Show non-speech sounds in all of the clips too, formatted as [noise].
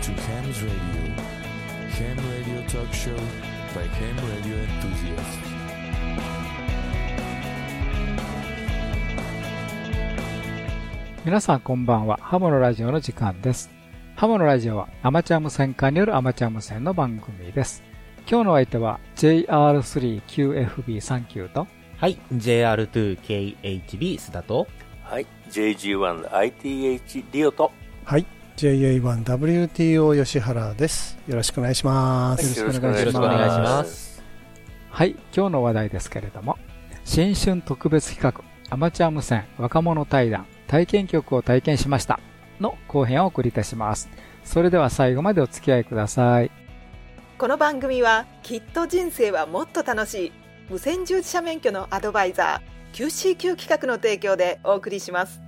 to Ham's Radio. Ham Radio Talk Show by Ham Radio Enthusiasts. 皆さんこんばんは。ハモのラジオの時間です。ハモのラジオはアマチュア無線化によるアマチュア無線の番組です。今日の相手は JR3QFB39 とはい、JR2KHB 須田と、はい、JG1ITH リオと、はい。JA1WTO 吉原です。よろしくお願いします。よろしくお願いしますよろしくお願いします。はい、今日の話題ですけれども、新春特別企画、アマチュア無線若者対談、体験局を体験しましたの後編をお送りいたします。それでは最後までお付き合いください。この番組はきっと人生はもっと楽しい無線従事者免許のアドバイザー QCQ 企画の提供でお送りします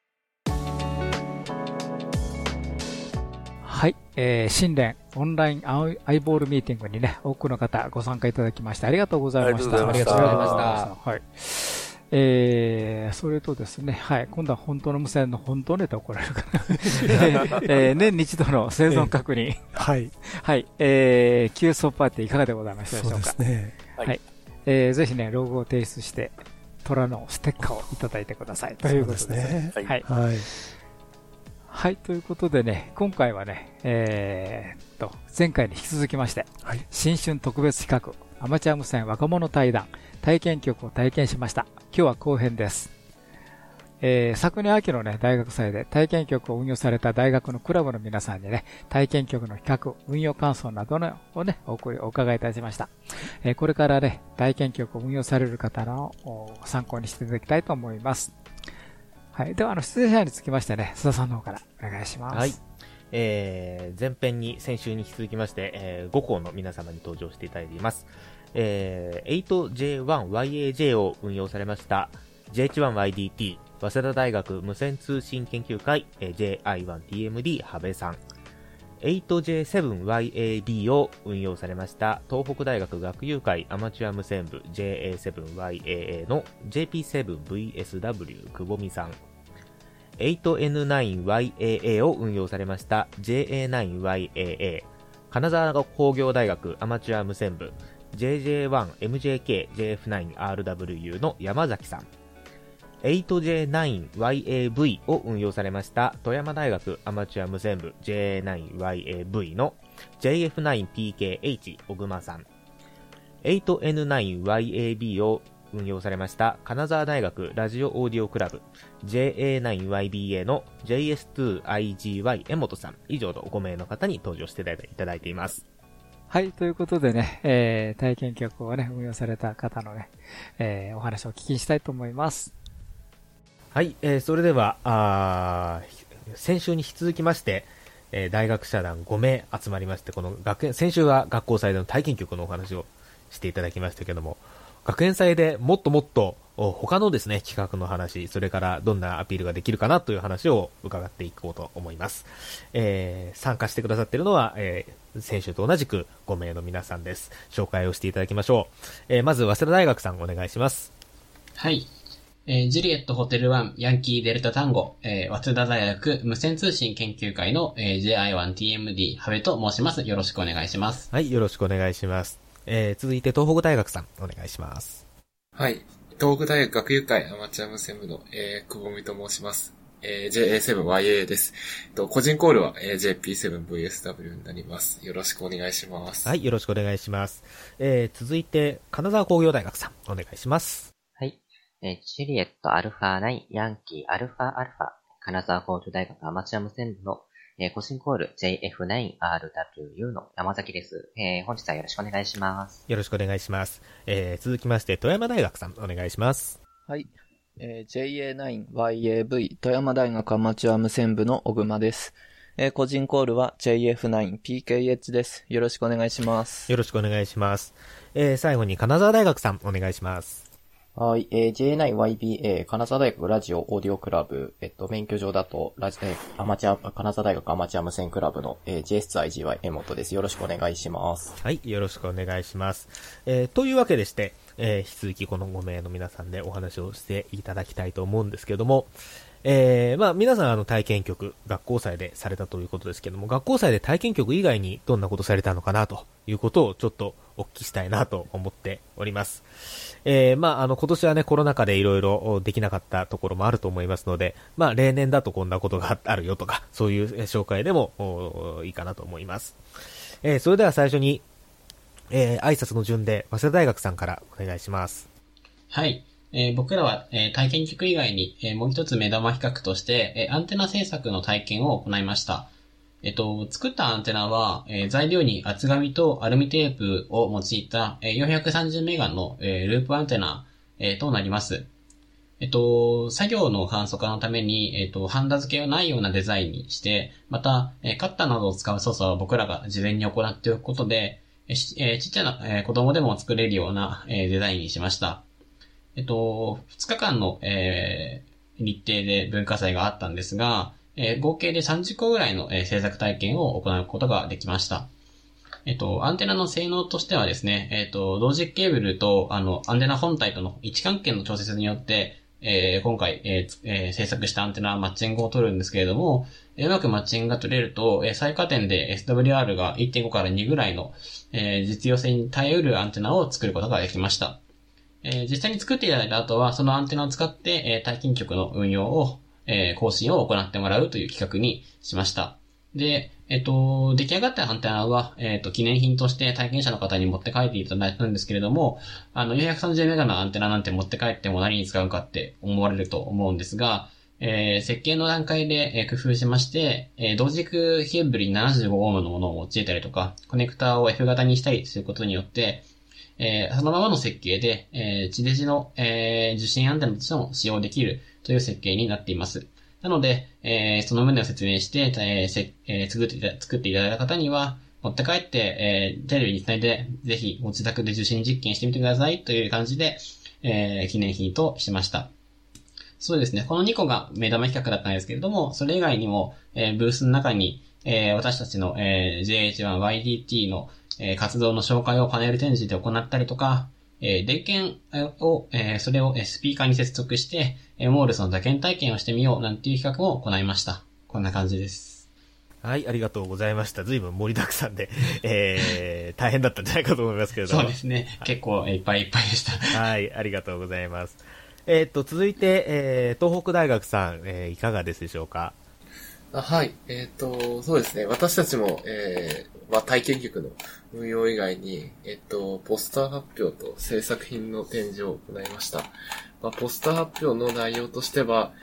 はい、えー、新年オンラインアイアイボールミーティングにね、多くの方ご参加いただきましてありがとうございました。ありがとうございましたはい。えー、それとですね、はい、今度は本当の無線の本当ネタ怒られるかな。[laughs] えー、年に一度の生存確認。はい。はい、えー、旧ソーパーティーいかがでございましたでしそうでょうか。すね。はい。えー、ぜひね、ロゴを提出して、虎のステッカーをいただいてください。ということですね。はいはい。はい。はい、ということでね、今回はね、えーっと、前回に引き続きまして、はい新春特別企画、アマチュア無線若者対談、体験局を体験しました。今日は後編です。えー昨年秋のね、大学祭で体験局を運用された大学のクラブの皆さんにね、体験局の企画、運用感想などのをね、おお伺いいたしました。えーこれからね、体験局を運用される方のお参考にしていただきたいと思います。はい。では、あの、出演者につきましてね、須田さんの方からお願いします。はい。えー、前編に、先週に引き続きまして、えー、5校の皆様に登場していただいています。えー、8J1YAJ を運用されました、JH1YDT、早稲田大学無線通信研究会、えー JI1TMD 羽部さん。8J7YAB を運用されました。東北大学学友会アマチュア無線部 JA7YAA の JP7VSW 久保美さん。8N9YAA を運用されました JA9YAA 金沢工業大学アマチュア無線部 JJ1MJKJF9RWU の山崎さん。8J9YAV を運用されました富山大学アマチュア無線部 J9YAV の JF9PKH 小熊さん 8N9YAB を運用されました金沢大学ラジオオーディオクラブ JA9YBA の JS2IGY 江本さん以上の5名の方に登場していただいています。はい。ということでね、えー、体験局をね、運用された方のね、えー、お話をお聞きしたいと思います。はい、えー、それでは、あー先週に引き続きまして、えー大学社団5名集まりまして、この学園、先週は学校祭での体験局のお話をしていただきましたけども、学園祭でもっともっと、他のですね、企画の話、それからどんなアピールができるかなという話を伺っていこうと思います。えー参加してくださっているのは、えー先週と同じく5名の皆さんです。紹介をしていただきましょう。えーまず、早稲田大学さんお願いします。はい。えージュリエットホテル1ヤンキーデルタ単語、えー、早稲田大学無線通信研究会の、えー JI1TMD ハベと申します。よろしくお願いします。はい、よろしくお願いします。えー続いて東北大学さんお願いします。はい。東北大学学友会アマチュア無線部の、えー、久保美と申します。えー、JA7YA です。えっと、個人コールは、えー JP7VSW になります。よろしくお願いします。はい、よろしくお願いします。えー続いて金沢工業大学さんお願いします。はい。えージュリエットアルファ9ヤンキーアルファアルファ金沢工業大学アマチュア無線部の、えー個人コール JF9RWU の山崎です。えー本日はよろしくお願いします。よろしくお願いします。えー続きまして富山大学さんお願いします。はい。えー JA9YAV 富山大学アマチュア無線部の小熊です。えー個人コールは JF9PKH です。よろしくお願いします。よろしくお願いします。えー、最後に金沢大学さん、お願いします。はい、えー J9YBA 金沢大学ラジオオーディオクラブ、えっと、免許上だと、ラジ、えーアマチュア、金沢大学アマチュア無線クラブの、えー JSIGY 江本です。よろしくお願いします。はい、よろしくお願いします。えー、というわけでして、えー、引き続きこの5名の皆さんでお話をしていただきたいと思うんですけども、えー、まあ皆さんあの体験曲、学校祭でされたということですけども、学校祭で体験曲以外にどんなことされたのかなということをちょっとお聞きしたいなと思っております。えー、まああの今年はねコロナ禍でいろいろできなかったところもあると思いますので、まあ例年だとこんなことがあるよとか、そういう紹介でもいいかなと思います。えー、それでは最初に、えー、挨拶の順で、早稲田大学さんからお願いします。はい。えー僕らは、えー体験曲以外に、えーもう一つ目玉企画として、えーアンテナ制作の体験を行いました。えっと、作ったアンテナは、えー材料に厚紙とアルミテープを用いた、えー430メガの、えーループアンテナ、えーとなります。えっと、作業の簡素化のために、えっと、ハンダ付けがないようなデザインにして、また、えーカッターなどを使う操作は僕らが事前に行っておくことで、ええちっちゃな、えー子供でも作れるような、えーデザインにしました。えっと、2日間の、えー日程で文化祭があったんですが、えー合計で30個ぐらいの、えー制作体験を行うことができました。えっと、アンテナの性能としてはですね、えっと、同軸ケーブルと、あの、アンテナ本体との位置関係の調節によって、えー今回、えーえー制作したアンテナはマッチングを取るんですけれども、えーうまくマッチングが取れると、えー最下点で SWR が1.5から2ぐらいの、えー実用性に耐えうるアンテナを作ることができました。えー実際に作っていただいた後は、そのアンテナを使って、えー体験局の運用を、えー更新を行ってもらうという企画にしました。で、えっ、と、出来上がったアンテナは、えっ、と、記念品として体験者の方に持って帰っていただいたんですけれども、あの、430メガのアンテナなんて持って帰っても何に使うかって思われると思うんですが、えー設計の段階で、えー工夫しまして、えー同軸ケーブルに75オームのものを用いたりとか、コネクターを F 型にしたりすることによって、えーそのままの設計で、えー地デジの、えー受信アンテナとしても使用できるという設計になっています。なので、えーその旨を説明して、えーせえー作っていた作っていただいた方には、持って帰って、えーテレビにつないで、ぜひご自宅で受信実験してみてくださいという感じで、えー記念品としました。そうですね。この2個が目玉企画だったんですけれども、それ以外にも、えーブースの中に、えー私たちの、えー JH1YDT の、えー活動の紹介をパネル展示で行ったりとか、えー電源を、えーそれをえースピーカーに接続して、えーモールスの打鍵体験をしてみようなんていう企画も行いました。こんな感じです。はい、ありがとうございました。随分盛りだくさんで、[laughs] えー、大変だったんじゃないかと思いますけれども。そうですね。結構えーいっぱいいっぱいでした。はい、ありがとうございます。えーっと、続いて、えー、東北大学さん、えーいかがですでしょうか？あはい。えっ、と、そうですね。私たちも、えー、まあ、体験局の運用以外に、えっ、と、ポスター発表と制作品の展示を行いました。まあ、ポスター発表の内容としては、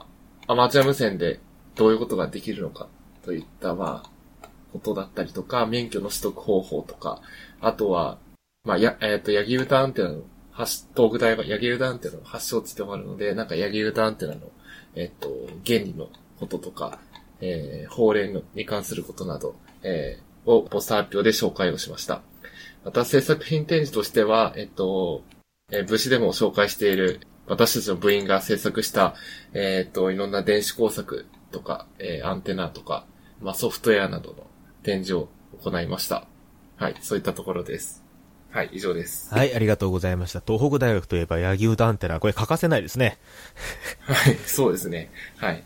アマチュア無線でどういうことができるのかといった、まあ、ことだったりとか、免許の取得方法とか、あとは、まあ、や、えっ、と、ヤギ歌アンテナの発、東北大はヤギ歌アンテナの発祥地でもあるので、なんかヤギ歌アンテナの、えっ、と、原理のこととか、えー法令のに関することなど、えーをポスター発表で紹介をしました。また制作品展示としては、えっと、えー武士でも紹介している私たちの部員が制作した、えっと、いろんな電子工作とか、えーアンテナとか、まあ、ソフトウェアなどの展示を行いました。はい、そういったところです。はい、以上です。はい、ありがとうございました。東北大学といえば、柳生アンテナ、これ欠かせないですね。はい、そうですね。はい。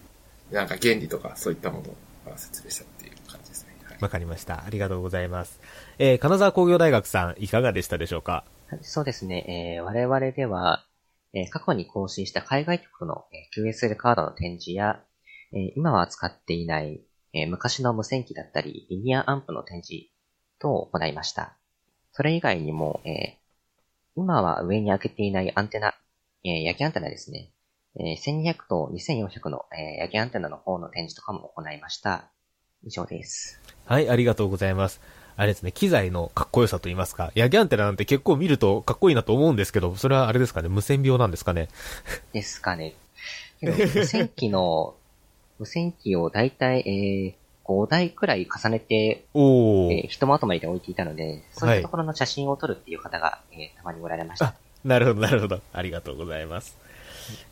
なんか原理とかそういったものをまあ説明したっていう感じですね。わかりました。ありがとうございます。えー、金沢工業大学さん、いかがでしたでしょうか？そうですね、えー我々では、えー過去に更新した海外局の、えー QSL カードの展示や、えー今は使っていない、えー昔の無線機だったり、リニアアンプの展示等を行いました。それ以外にも、えー今は上に開けていないアンテナ、えー焼きアンテナですね。えー1200と2400の、えー焼きアンテナの方の展示とかも行いました。以上です。はい、ありがとうございます。あれですね、機材のかっこよさと言いますか、ヤギアンテナなんて結構見るとかっこいいなと思うんですけど、それはあれですかね、無線病なんですかね？ですかね。けど、無線機の、[laughs] 無線機を大体、えー、5台くらい重ねて、おえー一まとまりで置いていたので、そういったところの写真を撮るっていう方が、えーたまにおられました。なるほど、なるほど。ありがとうございます。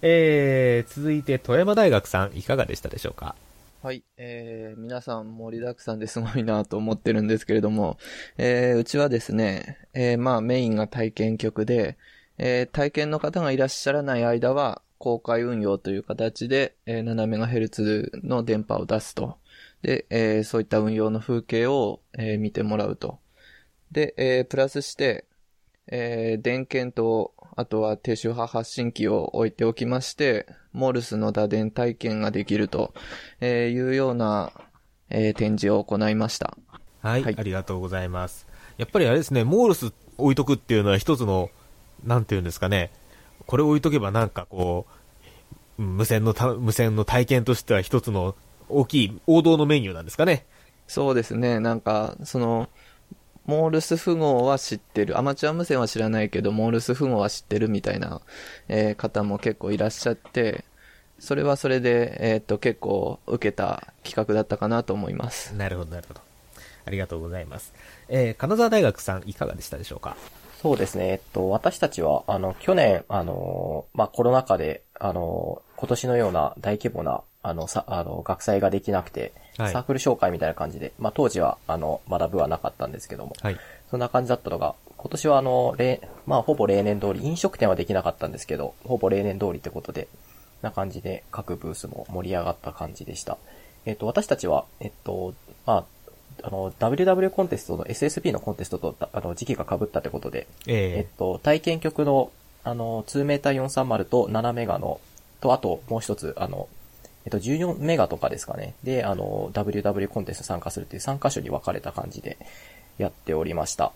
えー、続いて、富山大学さん、いかがでしたでしょうか？はい、えー、皆さん盛りだくさんですごいなと思ってるんですけれども、えー、うちはですね、えー、まあメインが体験局で、えー、体験の方がいらっしゃらない間は、公開運用という形で、えー、7MHz の電波を出すと。で、えー、そういった運用の風景を、えー、見てもらうと。で、えー、プラスして、えー、電源と、あとは低周波発信機を置いておきまして、モールスの打電体験ができるとえーいうような、えー展示を行いました。はい、ありがとうございます。やっぱりあれですね、モールス置いとくっていうのは一つの、なんていうんですかね、これ置いとけばなんかこう、うん無線のた、無線の体験としては一つの大きい王道のメニューなんですかね。そうですね、なんか、その、モールス符号は知ってる。アマチュア無線は知らないけど、モールス符号は知ってるみたいな、えー方も結構いらっしゃって、それはそれで、えーっと、結構受けた企画だったかなと思います。なるほど、なるほど。ありがとうございます。えー、金沢大学さん、いかがでしたでしょうか？そうですね。えっと、私たちは、あの、去年、あの、まあ、コロナ禍で、あの、今年のような大規模な、あの、さ、あの、学祭ができなくて、はいサークル紹介みたいな感じで、まあ、当時は、あの、まだ部はなかったんですけども、はい。そんな感じだったのが、今年はあの、例、まあ、ほぼ例年通り、飲食店はできなかったんですけど、ほぼ例年通りってことで、な感じで、各ブースも盛り上がった感じでした。えっと、私たちは、えっと、まあ、あの、WW コンテストの SSB のコンテストと、あの、時期が被ったってことで、ええっと、体験局の、あの、2メーター430と7メガの、と、あと、もう一つ、あの、えっと、14メガとかですかね。で、あの、WW コンテスト参加するっていう3箇所に分かれた感じでやっておりました。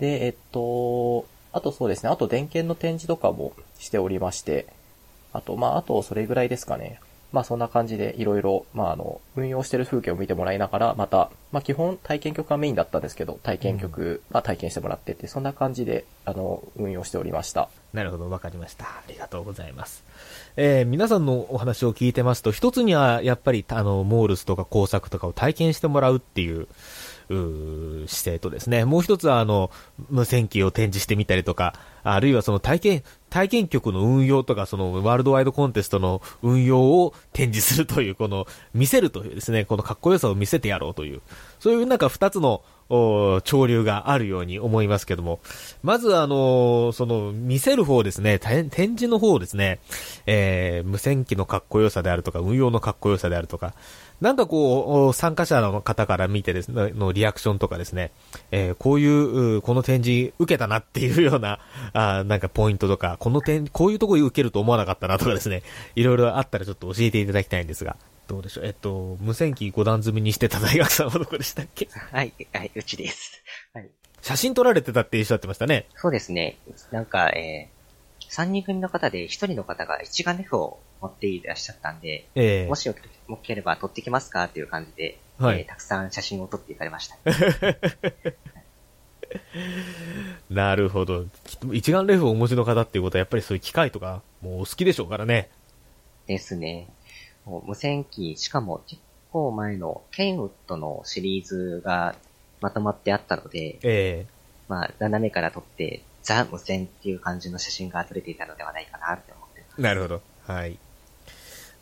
で、えっと、あとそうですね、あと電源の展示とかもしておりまして、あと、まあ、あとそれぐらいですかね。まあ、そんな感じでいろいろ、まあ、あの、運用してる風景を見てもらいながら、また、まあ、基本体験局がメインだったんですけど、体験局が体験してもらってって、そんな感じで、あの、運用しておりました。なるほど、わかりました。ありがとうございます。えー皆さんのお話を聞いてますと、一つにはやっぱり、あの、モールスとか工作とかを体験してもらうっていう、う姿勢とですね、もう一つは、あの、無線機を展示してみたりとか、あるいはその体験、体験局の運用とか、そのワールドワイドコンテストの運用を展示するという、この、見せるというですね、このかっこよさを見せてやろうという、そういうなんか二つの、潮流があるように思いますけども、まずあのその、見せる方ですね、展展示の方ですね、えー、無線機のかっこよさであるとか、運用のかっこよさであるとか、なんかこう、お参加者の方から見てですね、のリアクションとかですね、えーこういう、うこの展示受けたなっていうような、あーなんかポイントとか、この点、こういうところ受けると思わなかったなとかですね、[laughs] いろいろあったらちょっと教えていただきたいんですが、どうでしょう、えっと、無線機5段積みにしてた大学さんはどこでしたっけ？はい、はい、うちです。はい。写真撮られてたっておっしゃってましたね。そうですね。なんか、えー、3人組の方で1人の方が一眼レフを持っていらっしゃったんで、ええもしよよければ撮ってきますかっていう感じで、はいえーたくさん写真を撮っていかれました。[laughs] なるほど。きっと一眼レフをお持ちの方っていうことは、やっぱりそういう機械とか、もうお好きでしょうからね。ですね。もう無線機、しかも結構前のケンウッドのシリーズがまとまってあったので、えまあ、斜めから撮って、ザ無線っていう感じの写真が撮れていたのではないかなって思って。えなるほど。はい。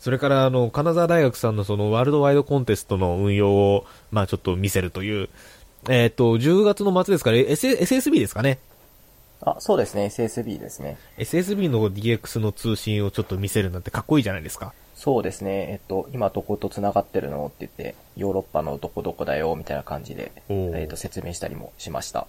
それから、あの、金沢大学さんのそのワールドワイドコンテストの運用を、まあちょっと見せるという、えっ、と、10月の末ですから、S、SSB ですかね。あ、そうですね、SSB ですね。SSB の DX の通信をちょっと見せるなんてかっこいいじゃないですか。そうですね、えっと、今どこと繋がってるのって言って、ヨーロッパのどこどこだよ、みたいな感じで、えっと、説明したりもしました。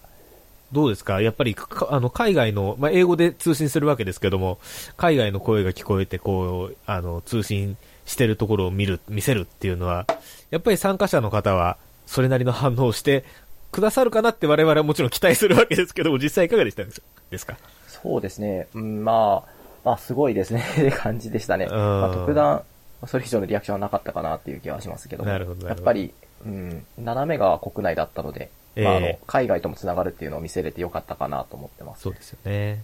どうですか？やっぱりか、あの、海外の、まあ、英語で通信するわけですけども、海外の声が聞こえて、こう、あの、通信してるところを見る、見せるっていうのは、やっぱり参加者の方は、それなりの反応をしてくださるかなって我々はもちろん期待するわけですけども、実際いかがでしたですか？そうですね、うん、まあ、まあ、すごいですね、って感じでしたね。ん。まあ、特段、それ以上のリアクションはなかったかなっていう気はしますけども。なるほどなるほど。やっぱり、うん、斜めが国内だったので、まあ、あのええ、海外とも繋がるっていうのを見せれてよかったかなと思ってます。そうですよね。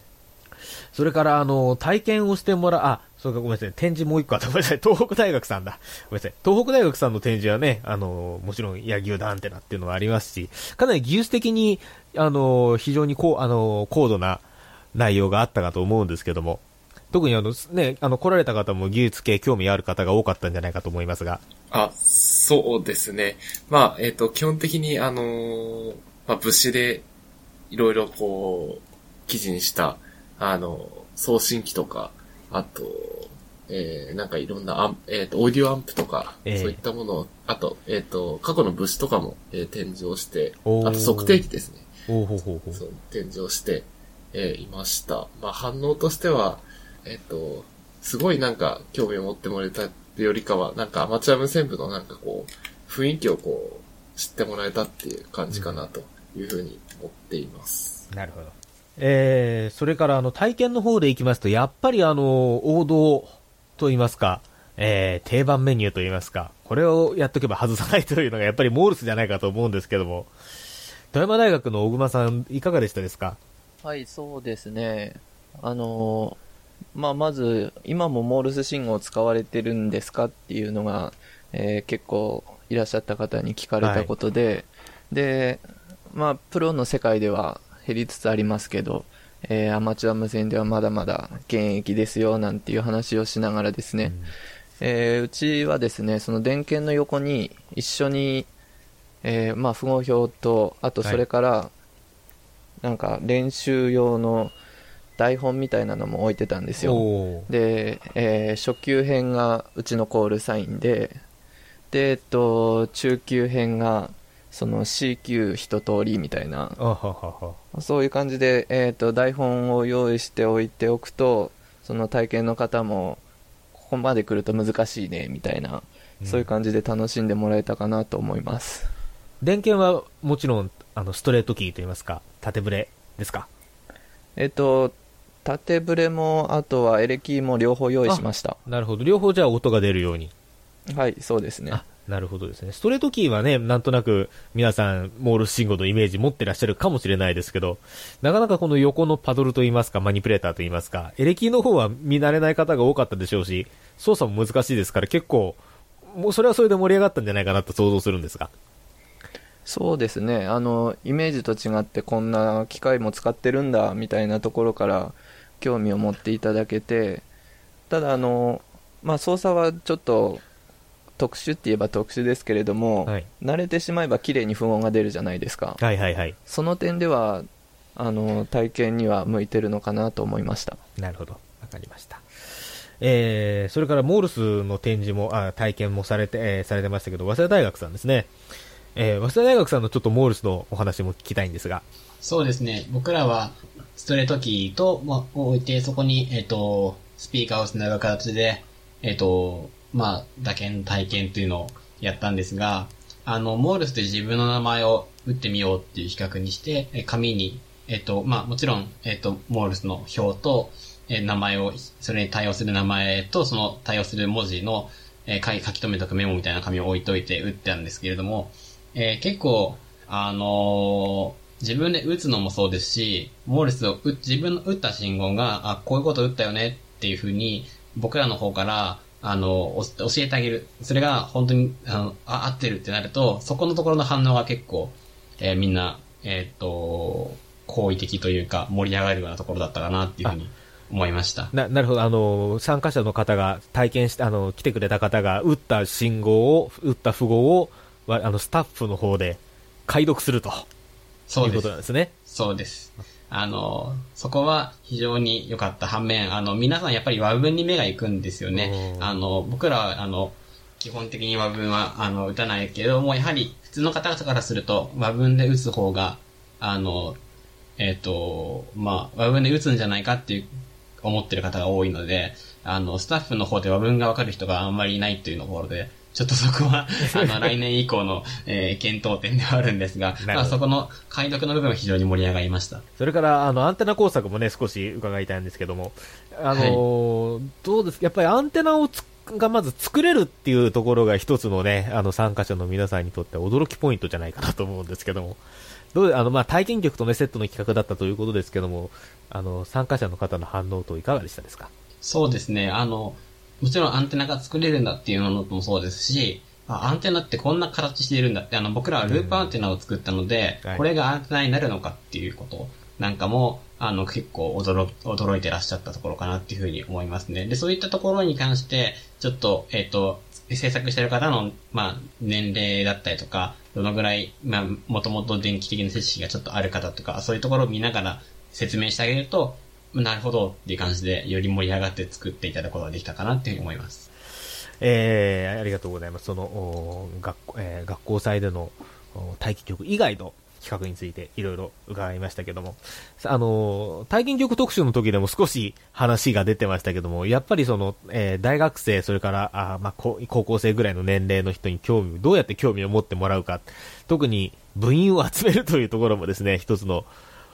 それから、あの、体験をしてもらう、あ、それからごめんなさい、展示もう一個あった。ごめんなさい、東北大学さんだ。ごめんなさい、東北大学さんの展示はね、あの、もちろん、柳生だアンテナっていうのはありますし、かなり技術的に、あの、非常にこう、あの、高度な内容があったかと思うんですけども、特にあの、ね、あの、来られた方も技術系興味ある方が多かったんじゃないかと思いますが。あ、そうですね。まあ、えっ、と、基本的に、あのーまあ、物資で、いろいろこう、記事にした、あの、送信機とか、あと、えー、なんかいろんなアン、えっ、と、オーディオアンプとか、ええそういったものを、あと、えっ、と、過去の物資とかも、えー展示をして、あと測定器ですね。ほうほうほう展示をして、えーいました。まあ、反応としては、えっ、と、すごいなんか興味を持ってもらえたってよりかは、なんかアマチュア無線部のなんかこう、雰囲気をこう、知ってもらえたっていう感じかなというふうに思っています。なるほど。えー、それからあの体験の方で行きますと、やっぱりあの、王道と言いますか、えー、定番メニューと言いますか、これをやっとけば外さないというのがやっぱりモールスじゃないかと思うんですけども、富山大学の小熊さん、いかがでしたですか？はい、そうですね。あのーまあ、まず、今もモールス信号を使われてるんですかっていうのが、えー結構いらっしゃった方に聞かれたことで、で、まあ、プロの世界では減りつつありますけど、えーアマチュア無線ではまだまだ現役ですよ、なんていう話をしながらですね、えーうちはですね、その電源の横に一緒に、えーまあ、符号表と、あとそれから、なんか練習用の台本みたいなのも置いてたんですよお。で、えー初級編がうちのコールサインで、で、えっと、中級編が、その C 級一通りみたいな。そういう感じで、えっと、台本を用意しておいておくと、その体験の方も、ここまで来ると難しいね、みたいな、そういう感じで楽しんでもらえたかなと思います。電源はもちろん、あの、ストレートキーと言いますか、縦ブレですか？えっと、縦ブレも、あとはエレキーも両方用意しました。なるほど。両方じゃあ音が出るように。はい、そうですね。なるほどですね。ストレートキーはね、なんとなく皆さん、モールス信号のイメージ持ってらっしゃるかもしれないですけど、なかなかこの横のパドルといいますか、マニプレーターといいますか、エレキーの方は見慣れない方が多かったでしょうし、操作も難しいですから結構、もうそれはそれで盛り上がったんじゃないかなと想像するんですが。そうですね。あの、イメージと違ってこんな機械も使ってるんだ、みたいなところから興味を持っていただけて、ただあの、まあ、操作はちょっと特殊って言えば特殊ですけれども、慣れてしまえば綺麗に符号が出るじゃないですか。はいはいはい。その点では、あの、体験には向いてるのかなと思いました。なるほど。わかりました。えー、それからモールスの展示も、あ体験もされて、えーされてましたけど、早稲田大学さんですね。えー、早稲田大学さんのちょっとモールスのお話も聞きたいんですが。そうですね。僕らは、ストレートキーと、まあ、置いて、そこに、えっ、と、スピーカーをつなぐ形で、えっ、と、まあ、打鍵体験というのをやったんですが、あの、モールスで自分の名前を打ってみようっていう比較にして、え紙に、えっ、と、まあ、もちろん、えっ、と、モールスの表と、え名前を、それに対応する名前と、その対応する文字の、え書き留めとくメモみたいな紙を置いといて打ってたんですけれども、え結構、あのー自分で打つのもそうですし、モールスを自分の打った信号が、あ、こういうこと打ったよねっていうふうに、僕らの方から、あの、教えてあげる。それが本当に、あの、あ、合ってるってなると、そこのところの反応が結構、えーみんな、えっ、と、好意的というか、盛り上がるようなところだったかなっていうふうに思いました。な、なるほど。あの、参加者の方が体験して、あの、来てくれた方が打った信号を、打った符号を、あの、スタッフの方で解読すると。そうですいうことなんですね。そうです。あの、そこは非常に良かった反面、あの、皆さんやっぱり和文に目が行くんですよね。あの、僕らは、あの、基本的に和文は、あの、打たないけれども、やはり普通の方々からすると、和文で打つ方が、あの、えっ、と、まあ、和文で打つんじゃないかっていう、思ってる方が多いので、あの、スタッフの方で和文がわかる人があんまりいないっていうところで、ちょっとそこは、あの、[laughs] 来年以降の、えー検討点ではあるんですが、まあ、そこの解読の部分は非常に盛り上がりました。それから、あの、アンテナ工作もね、少し伺いたいんですけども、あのーどうですやっぱりアンテナをつがまず作れるっていうところが一つのね、あの参加者の皆さんにとって驚きポイントじゃないかなと思うんですけども、どうあの、まあ、体験曲とね、セットの企画だったということですけども、あの、参加者の方の反応といかがでしたですか？そうですね。あの、もちろんアンテナが作れるんだっていうのもそうですし、あアンテナってこんな形しているんだって、あの、僕らはループアンテナを作ったので、はいこれがアンテナになるのかっていうことなんかも、あの、結構驚、驚いてらっしゃったところかなっていうふうに思いますね。で、そういったところに関して、ちょっと、えっ、と、制作してる方の、まあ、年齢だったりとか、どのぐらい、まあ、もともと電気的な知識がちょっとある方とか、そういうところを見ながら説明してあげると、なるほどっていう感じで、より盛り上がって作っていただくことができたかなっていうふうに思います。えー、ありがとうございます。その、お学校、えー学校祭でのお体験曲以外の企画についていろいろ伺いましたけども、あの、体験曲特集の時でも少し話が出てましたけども、やっぱりその、えー大学生、それから、あまあ、高校生ぐらいの年齢の人に興味、どうやって興味を持ってもらうか、特に部員を集めるというところもですね、一つの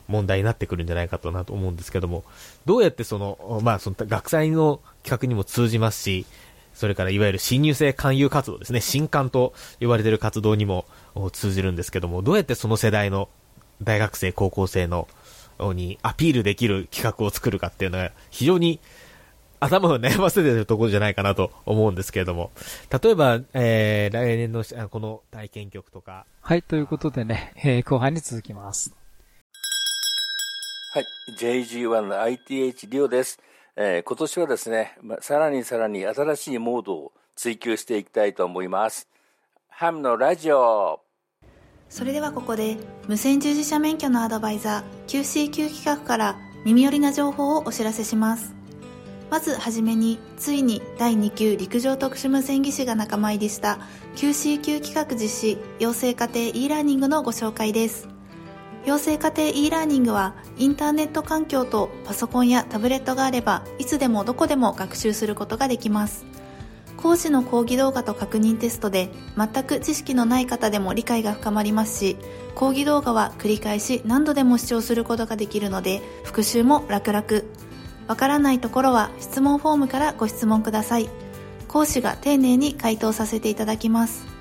問題になってくるんじゃないかとなと思うんですけども、どうやってその、まあ、その学祭の企画にも通じますし、それからいわゆる新入生勧誘活動ですね、新刊と呼ばれている活動にも通じるんですけども、どうやってその世代の大学生、高校生のにアピールできる企画を作るかっていうのが非常に頭を悩ませてるところじゃないかなと思うんですけれども、例えば、えー、来年のこの体験曲とか、はい、ということでね、えー後半に続きます。はい。JG1 の ITH リオです。えー今年はですね、まさらにさらに新しいモードを追求していきたいと思います。ハムのラジオそれではここで無線従事者免許のアドバイザー QCQ 企画から耳寄りな情報をお知らせしますまずはじめについに第2級陸上特殊無線技師が仲間入りした QCQ 企画実施養成家庭 e ラーニングのご紹介です養成家庭 e ラーニングはインターネット環境とパソコンやタブレットがあればいつでもどこでも学習することができます。講師の講義動画と確認テストで全く知識のない方でも理解が深まりますし講義動画は繰り返し何度でも視聴することができるので復習も楽々。わからないところは質問フォームからご質問ください。講師が丁寧に回答させていただきます。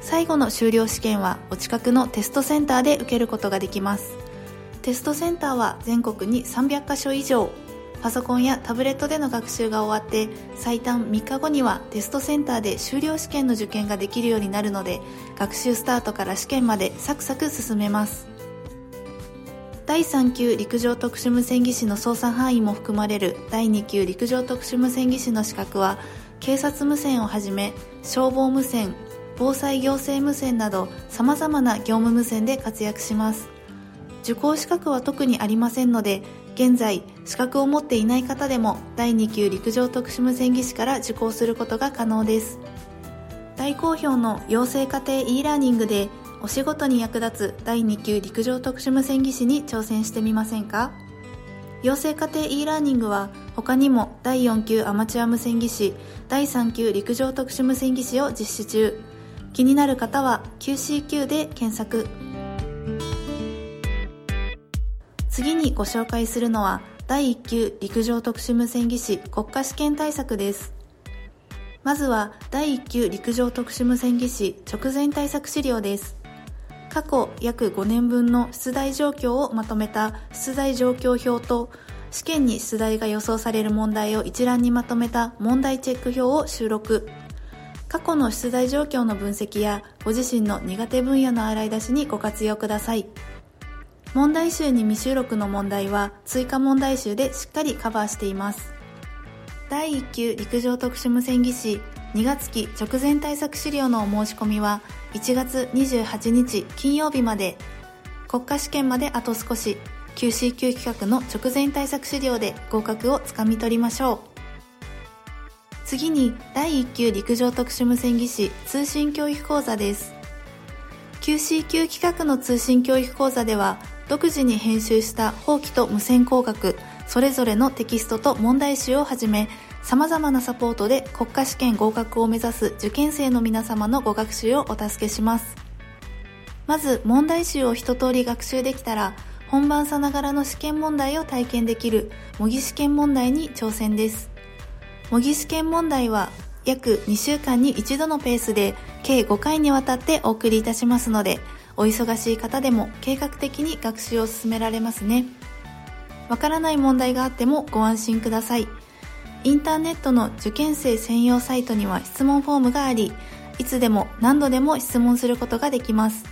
最後の修了試験はお近くのテストセンターで受けることができます。テストセンターは全国に300カ所以上。パソコンやタブレットでの学習が終わって最短3日後にはテストセンターで修了試験の受験ができるようになるので学習スタートから試験までサクサク進めます。第3級陸上特殊無線技師の操作範囲も含まれる第2級陸上特殊無線技師の資格は警察無線をはじめ消防無線防災行政無線などさまざまな業務無線で活躍します。受講資格は特にありませんので現在資格を持っていない方でも第2級陸上特殊無線技師から受講することが可能です。大好評の養成家庭 e ラーニングでお仕事に役立つ第2級陸上特殊無線技師に挑戦してみませんか？養成家庭 e ラーニングは他にも第4級アマチュア無線技師第3級陸上特殊無線技師を実施中。気になる方は QCQ で検索。次にご紹介するのは第1級陸上特殊無線技師国家試験対策です。まずは第1級陸上特殊無線技師直前対策資料です。過去約5年分の出題状況をまとめた出題状況表と試験に出題が予想される問題を一覧にまとめた問題チェック表を収録。過去の出題状況の分析やご自身の苦手分野の洗い出しにご活用ください。問題集に未収録の問題は追加問題集でしっかりカバーしています。第1級陸上特殊無線技師2月期直前対策資料のお申し込みは1月28日金曜日まで。国家試験まであと少し。QCQ 企画の直前対策資料で合格をつかみ取りましょう。次に第1級陸上特殊無線技師通信教育講座です。QCQ 企画の通信教育講座では独自に編集した法規と無線工学それぞれのテキストと問題集をはじめ様々なサポートで国家試験合格を目指す受験生の皆様のご学習をお助けします。まず問題集を一通り学習できたら本番さながらの試験問題を体験できる模擬試験問題に挑戦です。模擬試験問題は約2週間に1度のペースで計5回にわたってお送りいたしますのでお忙しい方でも計画的に学習を進められますね。わからない問題があってもご安心ください。インターネットの受験生専用サイトには質問フォームがありいつでも何度でも質問することができます。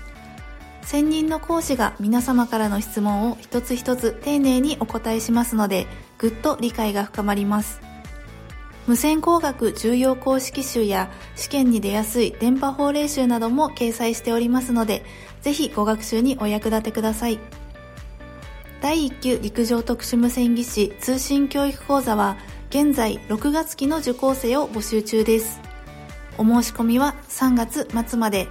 専任の講師が皆様からの質問を一つ一つ丁寧にお答えしますのでぐっと理解が深まります。無線工学重要公式集や試験に出やすい電波法令集なども掲載しておりますのでぜひご学習にお役立てください。第1級陸上特殊無線技師通信教育講座は現在6月期の受講生を募集中です。お申し込みは3月末まで。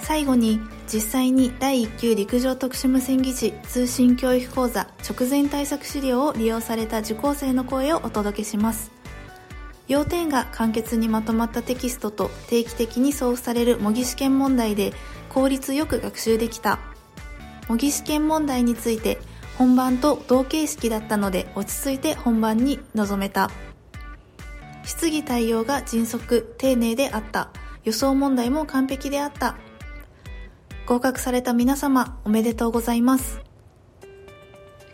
最後に実際に第1級陸上特殊無線技師通信教育講座直前対策資料を利用された受講生の声をお届けします。要点が簡潔にまとまったテキストと定期的に送付される模擬試験問題で効率よく学習できた。模擬試験問題について本番と同形式だったので落ち着いて本番に臨めた。質疑対応が迅速丁寧であった。予想問題も完璧であった。合格された皆様おめでとうございます。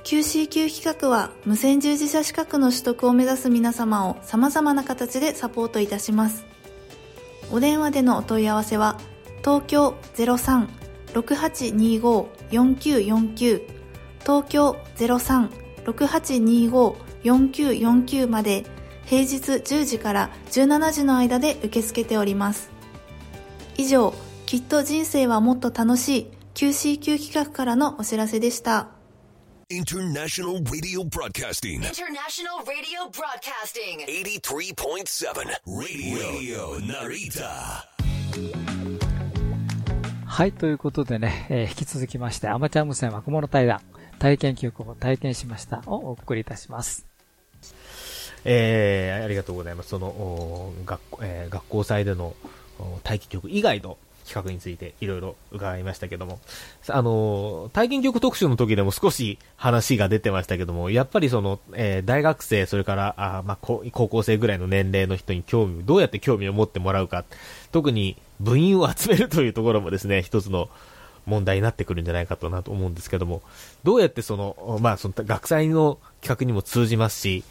QCQ 企画は無線従事者資格の取得を目指す皆様を様々な形でサポートいたします。お電話でのお問い合わせは東京03-6825-4949東京03-6825-4949まで平日10時から17時の間で受け付けております。以上きっと人生はもっと楽しい QCQ 企画からのお知らせでした International Radio Broadcasting. International Radio Broadcasting. 83.7 Radio Narita. はい、ということでね、えー引き続きまして、アマチュア無線若者対談、体験記憶を体験しましたをお送りいたします。えー、ありがとうございます。その、お学校、えー学校祭でのお体験局以外の企画についていろいろ伺いましたけども、あのー、体験局特集の時でも少し話が出てましたけども、やっぱりその、えー大学生、それから、あまあ、高校生ぐらいの年齢の人に興味、どうやって興味を持ってもらうか、特に部員を集めるというところもですね、一つの問題になってくるんじゃないかとなと思うんですけども、どうやってその、まあ、その学祭の企画にも通じますし、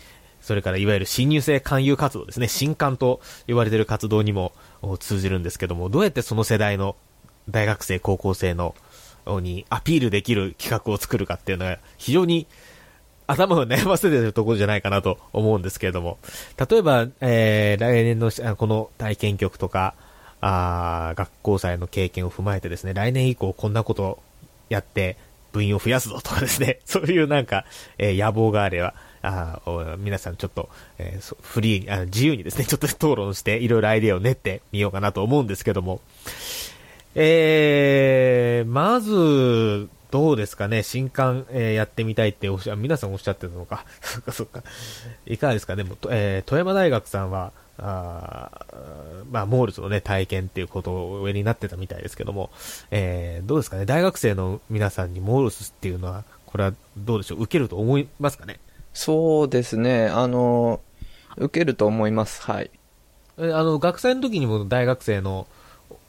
それからいわゆる新入生勧誘活動ですね、新刊と呼ばれている活動にも通じるんですけども、どうやってその世代の大学生、高校生のにアピールできる企画を作るかっていうのは非常に頭を悩ませてるところじゃないかなと思うんですけれども、例えば、えー、来年のこの体験局とか、あ学校祭の経験を踏まえてですね、来年以降こんなことやって部員を増やすぞとかですね、そういうなんか、えー野望があれば、あ皆さんちょっと、えーフリー、あの自由にですね、[laughs] ちょっと討論していろいろアイデアを練ってみようかなと思うんですけども、えー、まず、どうですかね、新刊、えーやってみたいっておっしゃ、皆さんおっしゃってるのか。[laughs] そっかそっか。いかがですかでも、えー富山大学さんは、あまあ、モールスのね、体験っていうことを上になってたみたいですけども、えーどうですかね、大学生の皆さんにモールスっていうのは、これはどうでしょう、受けると思いますかね？そうですね。あの、受けると思います。はい。えあの、学祭の時にも大学生の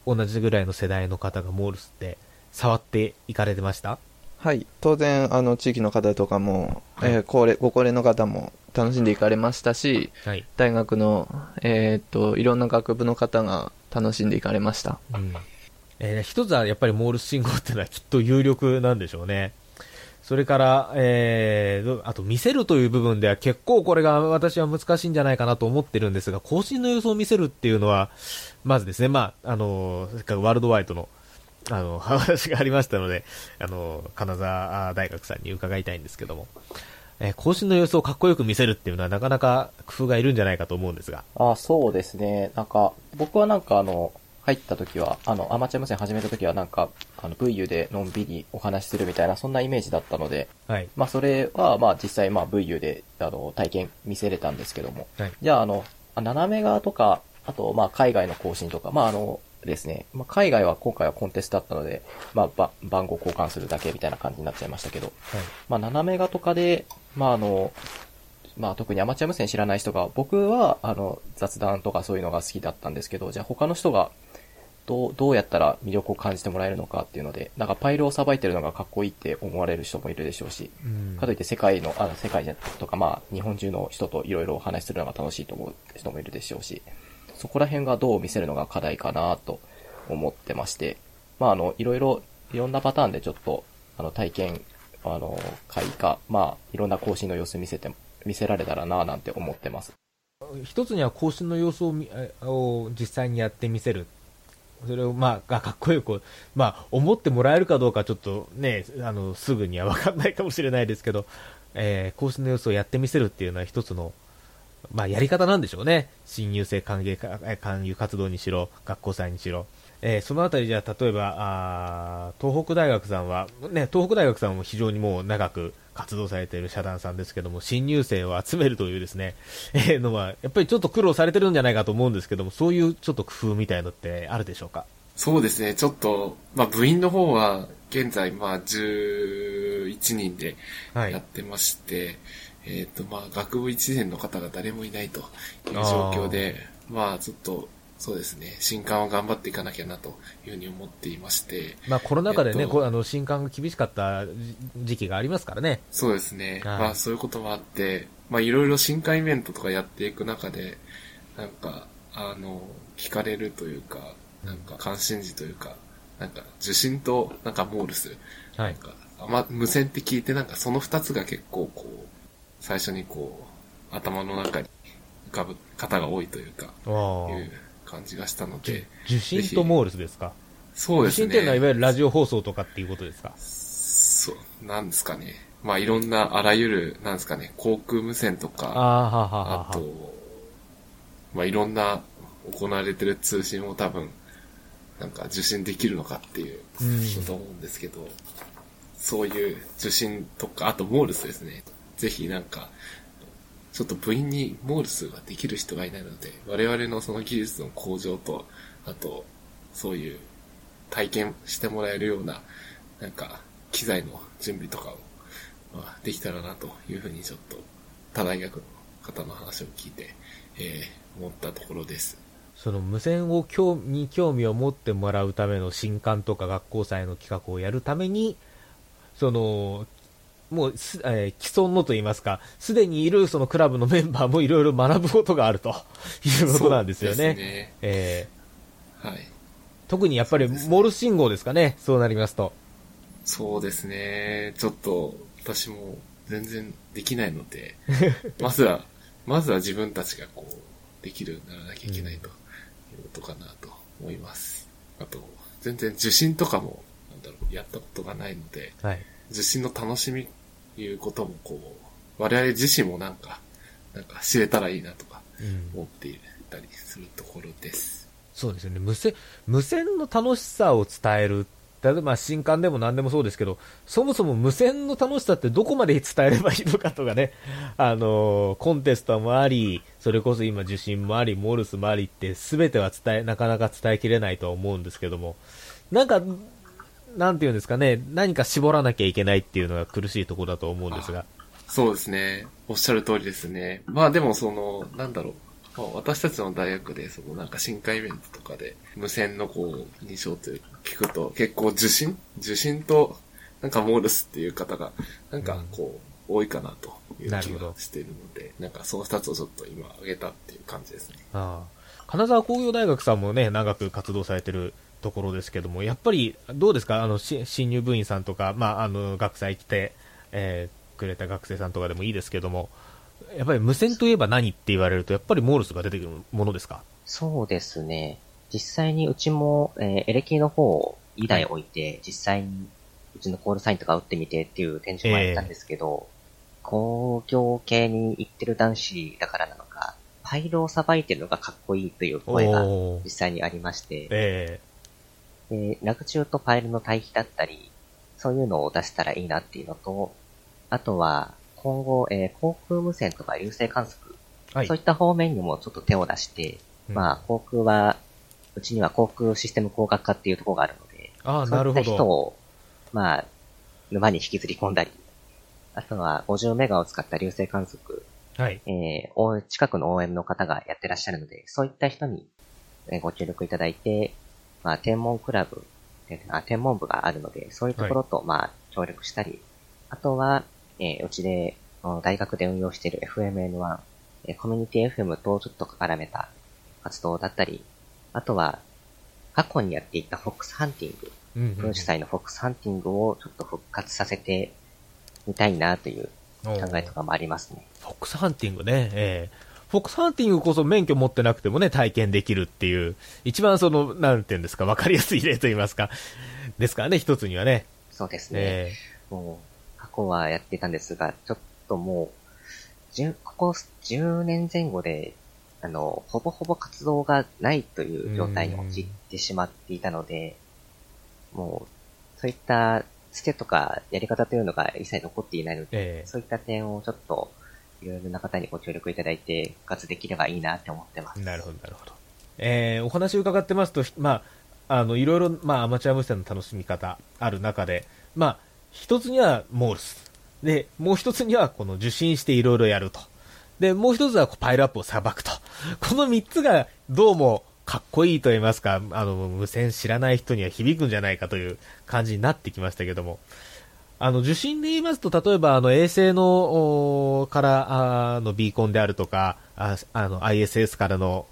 同じぐらいの世代の方がモールスって触っていかれてました？はい。当然、あの、地域の方とかも、えー高齢、ご高齢の方も楽しんでいかれましたし、はい大学の、えーっと、いろんな学部の方が楽しんでいかれました。うんえー一つはやっぱりモールス信号っていうのはきっと有力なんでしょうね。それから、えーあと見せるという部分では結構これが私は難しいんじゃないかなと思ってるんですが、更新の様子を見せるっていうのは、まずですね、まあ、あの、せっかくワールドワイドの、あの、[laughs] 話がありましたので、あの、金沢大学さんに伺いたいんですけども、えー更新の様子をかっこよく見せるっていうのはなかなか工夫がいるんじゃないかと思うんですが。あ、そうですね。なんか、僕はなんかあの、入った時は、あの、アマチュア無線始めた時はなんか、あの、VU でのんびりお話しするみたいな、そんなイメージだったので、はい。まあそれは、まあ実際、まあ VU で、あの、体験見せれたんですけども、はい。じゃああの、あ斜め側とか、あと、まあ海外の更新とか、まああの、ですね。まあ、海外は今回はコンテストだったので、まあ、ば番号交換するだけみたいな感じになっちゃいましたけど、まあ、7メガとかで、まあ、あの、まあ、特にアマチュア無線知らない人が、僕は、あの、雑談とかそういうのが好きだったんですけど、じゃあ他の人が、どう、どうやったら魅力を感じてもらえるのかっていうので、なんかパイルをさばいてるのがかっこいいって思われる人もいるでしょうし、うんかといって世界の、あの、世界とかまあ、日本中の人といろいろお話しするのが楽しいと思う人もいるでしょうし、そこら辺がどう見せるのが課題かなと思ってまして、まあ、あの、いろいろ、いろんなパターンでちょっと、あの、体験、あの、会か、まあ、いろんな更新の様子見せて、見せられたらななんて思ってます。一つには更新の様子をを実際にやってみせる。それを、まあ、かっこよく、まあ、思ってもらえるかどうかちょっとね、あの、すぐには分かんないかもしれないですけど、えー、更新の様子をやってみせるっていうのは一つの、まあ、やり方なんでしょうね。新入生歓迎か、え勧誘活動にしろ、学校祭にしろ。えーそのあたりじゃあ、例えば、あー東北大学さんは、ね、東北大学さんも非常にもう長く活動されている社団さんですけども、新入生を集めるというですね、[laughs] えーのは、やっぱりちょっと苦労されてるんじゃないかと思うんですけども、そういうちょっと工夫みたいのってあるでしょうか？そうですね、ちょっと、まあ部員の方は、現在、まあ11人でやってまして、えっ、と、まあ学部1年の方が誰もいないという状況で、まあちょっと、そうですね、新刊を頑張っていかなきゃなというふうに思っていまして、まあ、コロナ禍でね、えっとあの新刊が厳しかった時時期がありますからね。そうですね。はいまあそういうこともあって、まあいろいろ新刊イベントとかやっていく中で、なんか、あの、聞かれるというか、なんか関心事というか、なんか受信となんかモールス、はい。あま、無線って聞いてなんかその二つが結構こう、最初にこう、頭の中に浮かぶ方が多いというか、いう感じがしたので、受信とモールスですか？そうですね。受信っていうのはいわゆるラジオ放送とかっていうことですか？そう、なんですかね。まあいろんなあらゆる、なんですかね、航空無線とか、あーははははあと、まあいろんな行われてる通信を多分、なんか受信できるのかっていううん。と思うんですけど、そういう受信とか、あとモールスですね。ぜひなんか、ちょっと部員にモールスができる人がいないので、我々のその技術の向上と、あと、そういう体験してもらえるような、なんか、機材の準備とかを、まあ、できたらなというふうにちょっと、他大学の方の話を聞いて、えー思ったところです。その無線を興に興味を持ってもらうための新刊とか学校祭の企画をやるために、その、もうす、えー既存のといいますか、すでにいるそのクラブのメンバーもいろいろ学ぶことがあると [laughs] いうことなんですよね。ねえーはい。特にやっぱりモールス信号ですかね、そうなりますと。そうですね。ちょっと、私も全然できないので、[laughs] まずは、まずは自分たちがこう、できるようにならなきゃいけないということかなと思います。あと、全然受信とかも、なんだろう、やったことがないので、はい。受信の楽しみいうこともこう、我々自身もなんか、なんか知れたらいいなとかうん思っていたりするところです。そうですよね。無線、無線の楽しさを伝える。例えば、まあ新刊でも何でもそうですけど、そもそも無線の楽しさってどこまで伝えればいいのかとかね、[laughs] あのーコンテストもあり、それこそ今受信もあり、モールスもありって、すべては伝え、なかなか伝えきれないとは思うんですけども、なんか、なんていうんですかね、何か絞らなきゃいけないっていうのが苦しいところだと思うんですが。そうですね。おっしゃる通りですね。まあでもその、なんだろう。まあ私たちの大学で、そのなんか新刊イベントとかで、無線のこう、印象という聞くと、結構受信？受信と、なんかモールスっていう方が、なんかこう、多いかなという気がしているので、なんかその二つをちょっと今挙げたっていう感じですね。ああ金沢工業大学さんもね、長く活動されてるところですけども、やっぱりどうですか、あのし新入部員さんとか、まあ、あの学祭来て、えーくれた学生さんとかでもいいですけども、やっぱり無線といえば何って言われると、やっぱりモールスが出てくるものですか？そうですね。実際にうちも、えーエレキの方を2台置いて、実際にうちのコールサインとか打ってみてっていう展示もやったんですけど、工業系に行ってる男子だからなのか、パイルをさばいてるのがかっこいいという声が実際にありまして、えで、ラグ中とパイルの対比だったり、そういうのを出したらいいなっていうのと、あとは、今後、えー航空無線とか流星観測、はいそういった方面にもちょっと手を出して、うんまあ、航空は、うちには航空システム工学科っていうところがあるので、ああ、そうったないるほど。人を、まあ、沼に引きずり込んだり、あとは50メガを使った流星観測、はい。えーお近くの OM の方がやってらっしゃるので、そういった人にえーご協力いただいて、まあ、天文クラブ、えーあ天文部があるので、そういうところと、まあ、協力したり、あとは、えーうちで、大学で運用している FMN1、えーコミュニティ FM とちょっと絡めた活動だったり、あとは、過去にやっていたフォックスハンティング、うんうんうん。プロ主催のフォックスハンティングをちょっと復活させてみたいなという考えとかもありますね。フォックスハンティングね、ええフォックスハンティングこそ免許持ってなくてもね、体験できるっていう、一番その、なんていうんですか、わかりやすい例と言いますか、[laughs] ですからね、一つにはね。そうですね。えもう、過去はやってたんですが、ちょっともう、10ここ10年前後で、あの、ほぼほぼ活動がないという状態に陥ってしまっていたので、もう、そういったつてとかやり方というのが一切残っていないので、ええそういった点をちょっと、いろいろな方にご協力いただいて、復活できればいいなって思ってます。なるほど、なるほど。えーお話を伺ってますと、まあ、あの、いろいろ、まあ、アマチュア無線の楽しみ方ある中で、まあ、一つにはモールス。で、もう一つには、この受信していろいろやると。で、もう一つはパイルアップをさばくと。[laughs] この三つが、どうも、かっこいいと言いますか、あの、無線知らない人には響くんじゃないかという感じになってきましたけども。あの、受信で言いますと、例えば、あの、衛星の、から、あの、ビーコンであるとか、ああの、ISS からの、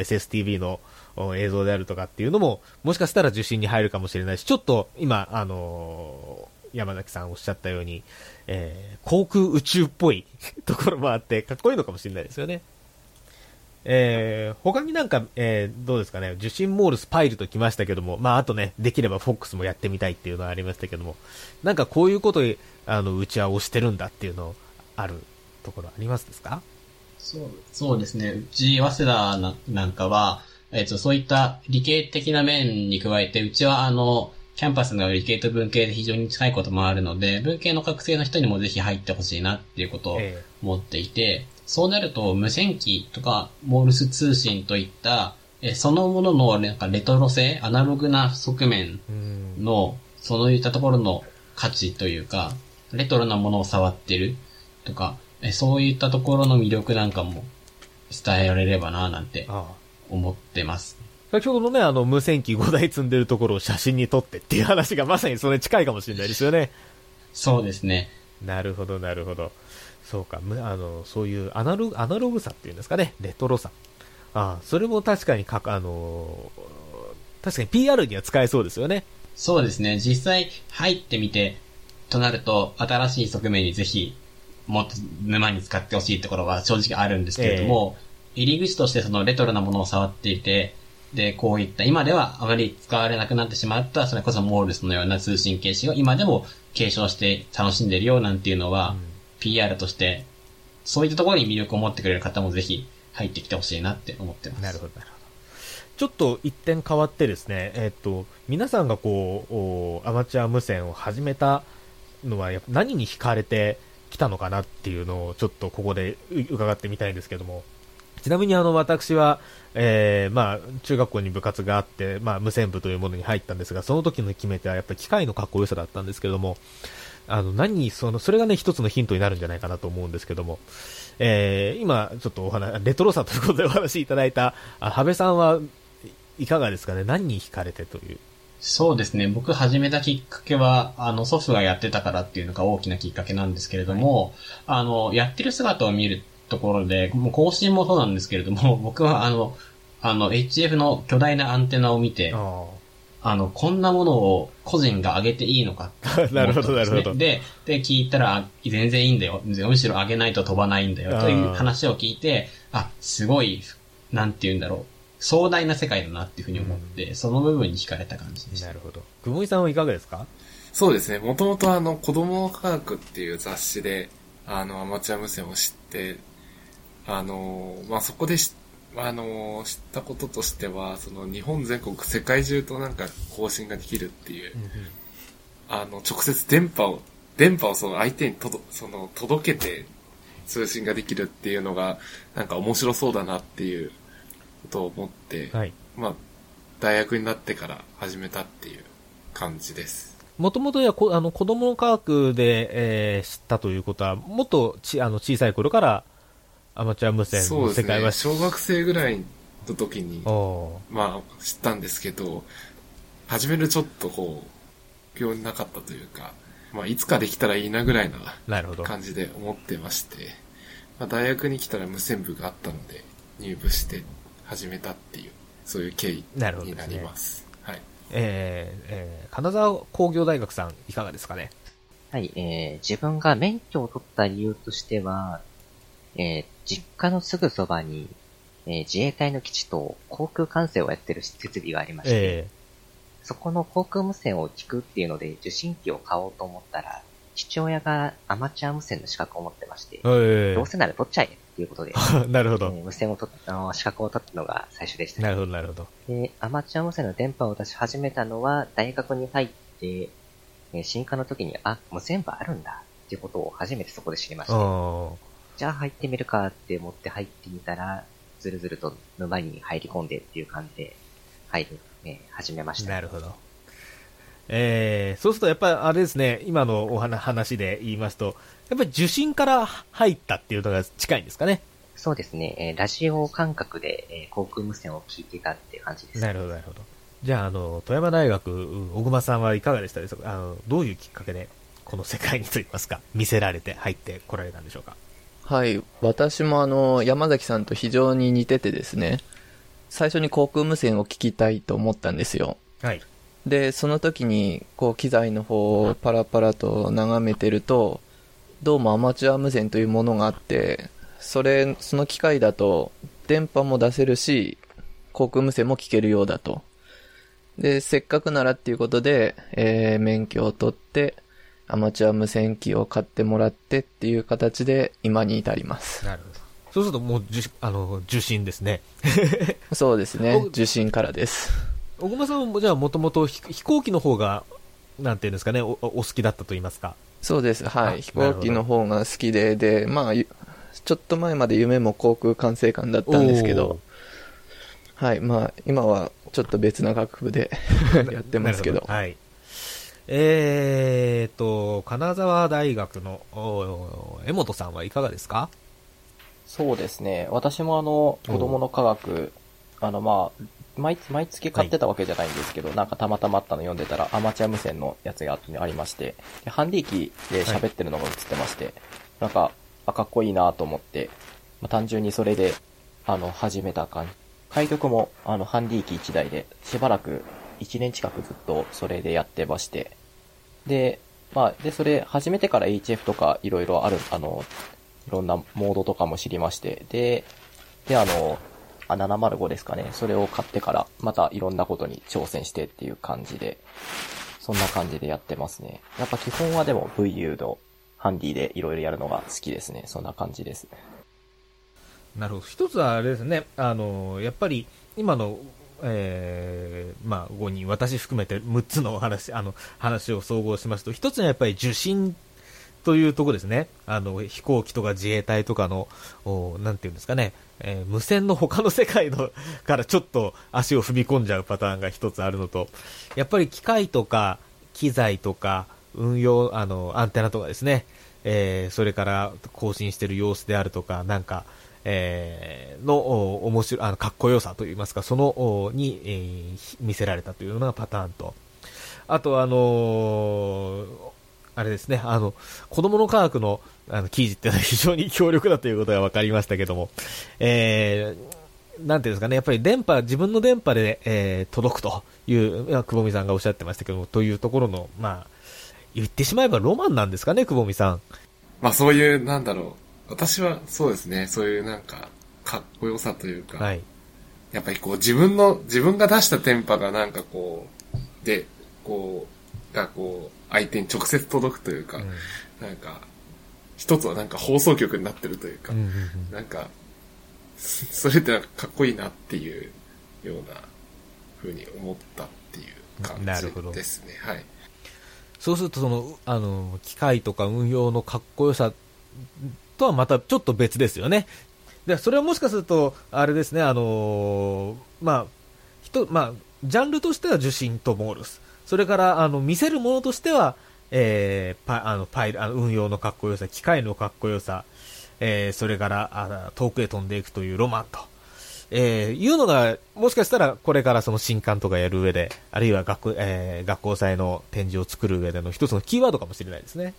SSTV の映像であるとかっていうのも、もしかしたら受信に入るかもしれないし、ちょっと、今、あのー山崎さんおっしゃったように、えー航空宇宙っぽい [laughs] ところもあって、かっこいいのかもしれないですよね。えー他になんか、えーどうですかね、受信モールスパイルときましたけども、まあ、あとね、できればフォックスもやってみたいっていうのはありましたけども、なんかこういうことで、あの、うちは押してるんだっていうの、あるところありますですか？そうそうですね。うち、早稲田ななんかは、えっ、と、そういった理系的な面に加えて、うちはあの、キャンパスの理系と文系で非常に近いこともあるので、文系の学生の人にもぜひ入ってほしいなっていうことを思っていて、そうなると無線機とかモールス通信といった、えそのもののなんかレトロ性、アナログな側面の、そういったところの価値というか、レトロなものを触ってるとか、えそういったところの魅力なんかも伝えられればななんて思ってます。先ほどのね、あの、無線機5台積んでるところを写真に撮ってっていう話がまさにそれに近いかもしれないですよね。そうですね。なるほど、なるほど。そうか、むあの、そういうアナログ、アナログさっていうんですかね、レトロさ。ああ、それも確かにか、あのー確かに PR には使えそうですよね。そうですね。実際入ってみて、となると、新しい側面にぜひ、もっと沼に使ってほしいところは正直あるんですけれども、入り口としてそのレトロなものを触っていて、で、こういった、今ではあまり使われなくなってしまった、それこそモールスのような通信形式を今でも継承して楽しんでるよなんていうのは、PR として、そういったところに魅力を持ってくれる方もぜひ入ってきてほしいなって思ってます。なるほど、なるほど。ちょっと一点変わってですね、えっ、と、皆さんがこう、アマチュア無線を始めたのは、何に惹かれてきたのかなっていうのを、ちょっとここで伺ってみたいんですけども、ちなみにあの、私は、えーまあ、中学校に部活があって、まあ、無線部というものに入ったんですが、その時の決め手はやっぱり機械のかっこよさだったんですけども、あの、何に、その、それがね、一つのヒントになるんじゃないかなと思うんですけども、えー今、ちょっとお話、レトロさということでお話しいただいた、あ、羽部さんはいかがですかね？何に惹かれてという。そうですね。僕始めたきっかけは、あの、祖父がやってたからっていうのが大きなきっかけなんですけれども、あの、やってる姿を見るところで、もう更新もそうなんですけれども、僕はあの、あの、HF の巨大なアンテナを見て、あの、こんなものを個人が上げていいのかってね [laughs] なるほどなるほどで、で、聞いたら、あ全然いいんだよ。むしろ上げないと飛ばないんだよ。という話を聞いて、あ、すごい、なんて言うんだろう。壮大な世界だなっていうふうに思って、その部分に惹かれた感じでした。なるほど。くぼいさんはいかがですか？そうですね。もともとあの、子供科学っていう雑誌で、あの、アマチュア無線を知って、あの、まあ、そこでしあの、知ったこととしては、その、日本全国、世界中となんか更新ができるっていう、あの、直接電波を、電波をその相手にとど、その、届けて通信ができるっていうのが、なんか面白そうだなっていうことを思って、はいまあ、大学になってから始めたっていう感じです。もともとはこあの子供の科学で、えー知ったということは、もっとちあの小さい頃からアマチュア無線そうですの世界はね。小学生ぐらいの時に、おまあ、知ったんですけど、始めるちょっとこう、病になかったというか、まあ、いつかできたらいいなぐらいなるほどな感じで思ってまして、まあ、大学に来たら無線部があったので、入部して始めたっていう、そういう経緯なるほどになですねります。はい。えーえー金沢工業大学さん、いかがですかね？はい、えー、自分が免許を取った理由としては、えー、実家のすぐそばに、えー自衛隊の基地と航空管制をやってる設備がありまして、えそこの航空無線を聞くっていうので受信機を買おうと思ったら、父親がアマチュア無線の資格を持ってまして、ええ。どうせなら取っちゃえっていうことで、[laughs] なるほど。えー無線を取っあの資格を取ったのが最初でした。なるほど、なるほど。で、アマチュア無線の電波を出し始めたのは、大学に入って、えー新科の時に、あ、無線部あるんだっていうことを初めてそこで知りまして、あじゃあ入ってみるかって思って入ってみたら、ずるずると沼に入り込んでっていう感じで、入る、えー始めました。なるほど。えーそうするとやっぱりあれですね、今のお話話で言いますと、やっぱり受信から入ったっていうのが近いんですかね？そうですね、えーラジオ感覚で、えー航空無線を聞いてたって感じです。なるほど、なるほど。じゃあ、あの、富山大学、うん小熊さんはいかがでしたでしょうか？あの、どういうきっかけで、この世界にといいますか、見せられて入ってこられたんでしょうか？はい。私もあの、山崎さんと非常に似ててですね、最初に航空無線を聞きたいと思ったんですよ。はい。で、その時に、こう、機材の方をパラパラと眺めてると、どうもアマチュア無線というものがあって、それ、その機械だと、電波も出せるし、航空無線も聞けるようだと。で、せっかくならっていうことで、えー、免許を取って、アマチュア無線機を買ってもらってっていう形で、今に至ります。なるほど。そうするともう受、あの、受信ですね。[laughs] そうですね。受信からです。小熊さんもじゃあもともと飛飛行機の方が、なんていうんですかね、おお好きだったと言いますか。そうです。はあい。飛行機の方が好きで、で、まあ、ゆちょっと前まで夢も航空管制官だったんですけど、はい。まあ、今はちょっと別な学部で [laughs] やってますけどなるほ。はい。えーと、金沢大学のお江本さんはいかがですか？そうですね。私もあの、子供の科学、あの、まあ、毎毎月買ってたわけじゃないんですけど、なんかたまたまあったの読んでたら、アマチュア無線のやつがありまして、でハンディ機で喋ってるのが映ってまして、なんか、あ、かっこいいなと思って、まあ、単純にそれで、あの、始めた感じ。開局も、あの、ハンディ機1台で、しばらく、1年近くずっとそれでやってまして、で、まあ、で、それ、始めてから HF とかいろいろある、あの、いろんなモードとかも知りまして、で、で、あの、あ、705ですかね。それを買ってから、またいろんなことに挑戦してっていう感じで、そんな感じでやってますね。やっぱ基本はでも VU のハンディでいろいろやるのが好きですね。そんな感じです。なるほど。一つはあれですね、あの、やっぱり今の、えーまあ、5人、私含めて6つの話、[laughs] あの、話を総合しますと、一つはやっぱり受信というとこですね。あの、飛行機とか自衛隊とかの、おなんていうんですかね、えー無線の他の世界の [laughs] からちょっと足を踏み込んじゃうパターンが一つあるのと、やっぱり機械とか機材とか運用、あの、アンテナとかですね、えーそれから更新している様子であるとか、なんか、えーの、お面白い、あの、かっこよさといいますか、その、おに、えー見せられたというようなパターンと、あと、あのーあれですね、あの、子供の科学の、あの、記事っていうのは [laughs] 非常に強力だということが分かりましたけども、えーなんていうんですかね、やっぱり電波、自分の電波で、えー届くという、久保美さんがおっしゃってましたけども、というところの、まあ、言ってしまえばロマンなんですかね、久保美さん。まあそういう、なんだろう。私はそうですね、そういうなんか、かっこよさというか、はい。やっぱりこう自分の、自分が出した電波がなんかこう、で、こう、がこう、相手に直接届くというか、なんか、一つはなんか放送局になってるというか、うんうんうんなんか、[laughs] それってなんかかっこいいなっていうような風に思ったっていう感じですね。はい。そうすると、その、あの、機械とか運用のかっこよさとはまたちょっと別ですよね。で、それはもしかすると、あれですね、あのまあ、人、まあ、ジャンルとしては受信とモールス。それから、あの、見せるものとしては、えー、パあの、パイ、あの、運用のかっこよさ、機械のかっこよさ、えー、それから、あ遠くへ飛んでいくというロマンと、えー、いうのが、もしかしたら、これからその新刊とかやる上で、あるいは学,、えー、学校祭の展示を作る上での一つのキーワードかもしれないですね。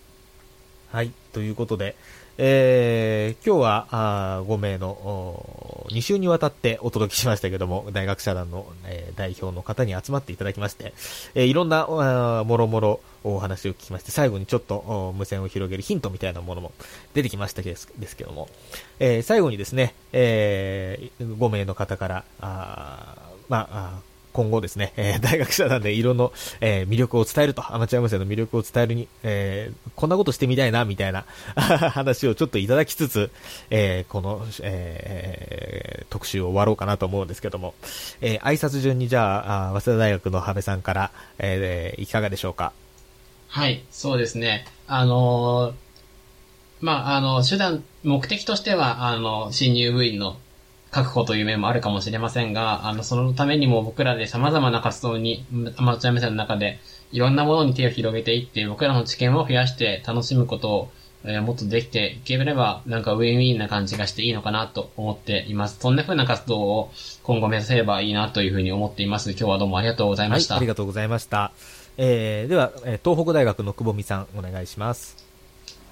はい。ということで、えー、今日はあ5名の2週にわたってお届けしましたけども、大学社団の、えー、代表の方に集まっていただきまして、えー、いろんなもろもろお話を聞きまして、最後にちょっと無線を広げるヒントみたいなものも出てきましたですですけども、えー、最後にですね、えー、5名の方から、あまあ、今後ですね、えー、[laughs] 大学社団でいろんな、えー、魅力を伝えると、アマチュア無線の魅力を伝えるに、えー、こんなことしてみたいな、みたいな [laughs] 話をちょっといただきつつ、えー、この、えー、特集を終わろうかなと思うんですけども、えー、挨拶順にじゃあ、あ早稲田大学の羽部さんから、えー、いかがでしょうか？はい、そうですね。あの、まあ、あの、手段、目的としては、あの、新入部員の確保という面もあるかもしれませんが、あの、そのためにも僕らで様々な活動に、アマチュア無線の中で、いろんなものに手を広げていって、僕らの知見を増やして楽しむことを、えー、もっとできていければ、なんかウィンウィンな感じがしていいのかなと思っています。そんな風な活動を今後目指せればいいなというふうに思っています。今日はどうもありがとうございました。はい、ありがとうございました。えー、では、東北大学の久保美さん、お願いします。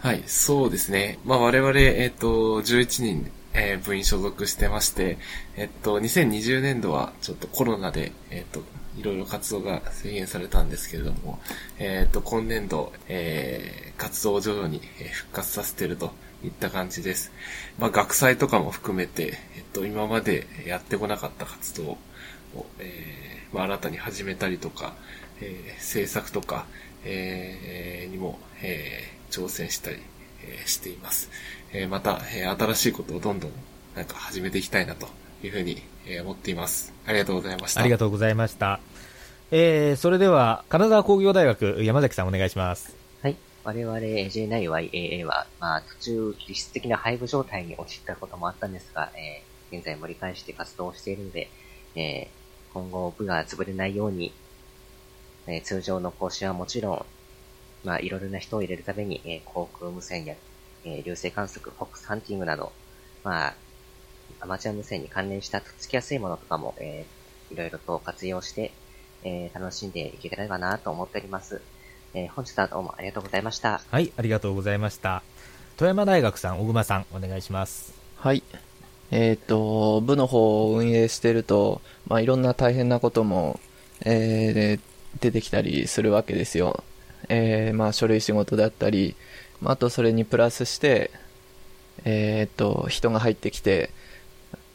はい、そうですね。まあ我々、えっ、ー、と、11人、えー、部員所属してまして、えっと、2020年度はちょっとコロナで、えっと、いろいろ活動が制限されたんですけれども、えっと、今年度、えー、活動を徐々に復活させてるといった感じです。まあ、学祭とかも含めて、えっと、今までやってこなかった活動を、えー、まあ、新たに始めたりとか、えー、制作とか、えー、にも、えー、挑戦したり、えー、しています。えー、また、えー、新しいことをどんどんなんか始めていきたいなというふうに、えー、思っています。ありがとうございました。ありがとうございました。えー、それでは、金沢工業大学、山崎さんお願いします。はい。我々 J9YAA は、まあ、途中、実質的な廃部状態に陥ったこともあったんですが、えー、現在盛り返して活動しているので、えー、今後部が潰れないように、えー、通常の講師はもちろん、まあ、いろいろな人を入れるために、えー、航空無線や、えー、流星観測、フォックスハンティングなど、まあ、アマチュア無線に関連したとっつきやすいものとかも、えー、いろいろと活用して、えー、楽しんでいければなと思っております。えー、本日はどうもありがとうございました。はい、ありがとうございました。富山大学さん、小熊さん、お願いします。はい。えっ、ー、と、部の方を運営してると、まあ、いろんな大変なことも、えー、出てきたりするわけですよ。えー、まあ、書類仕事だったり、まあ、あとそれにプラスして、えっ、と、人が入ってきて、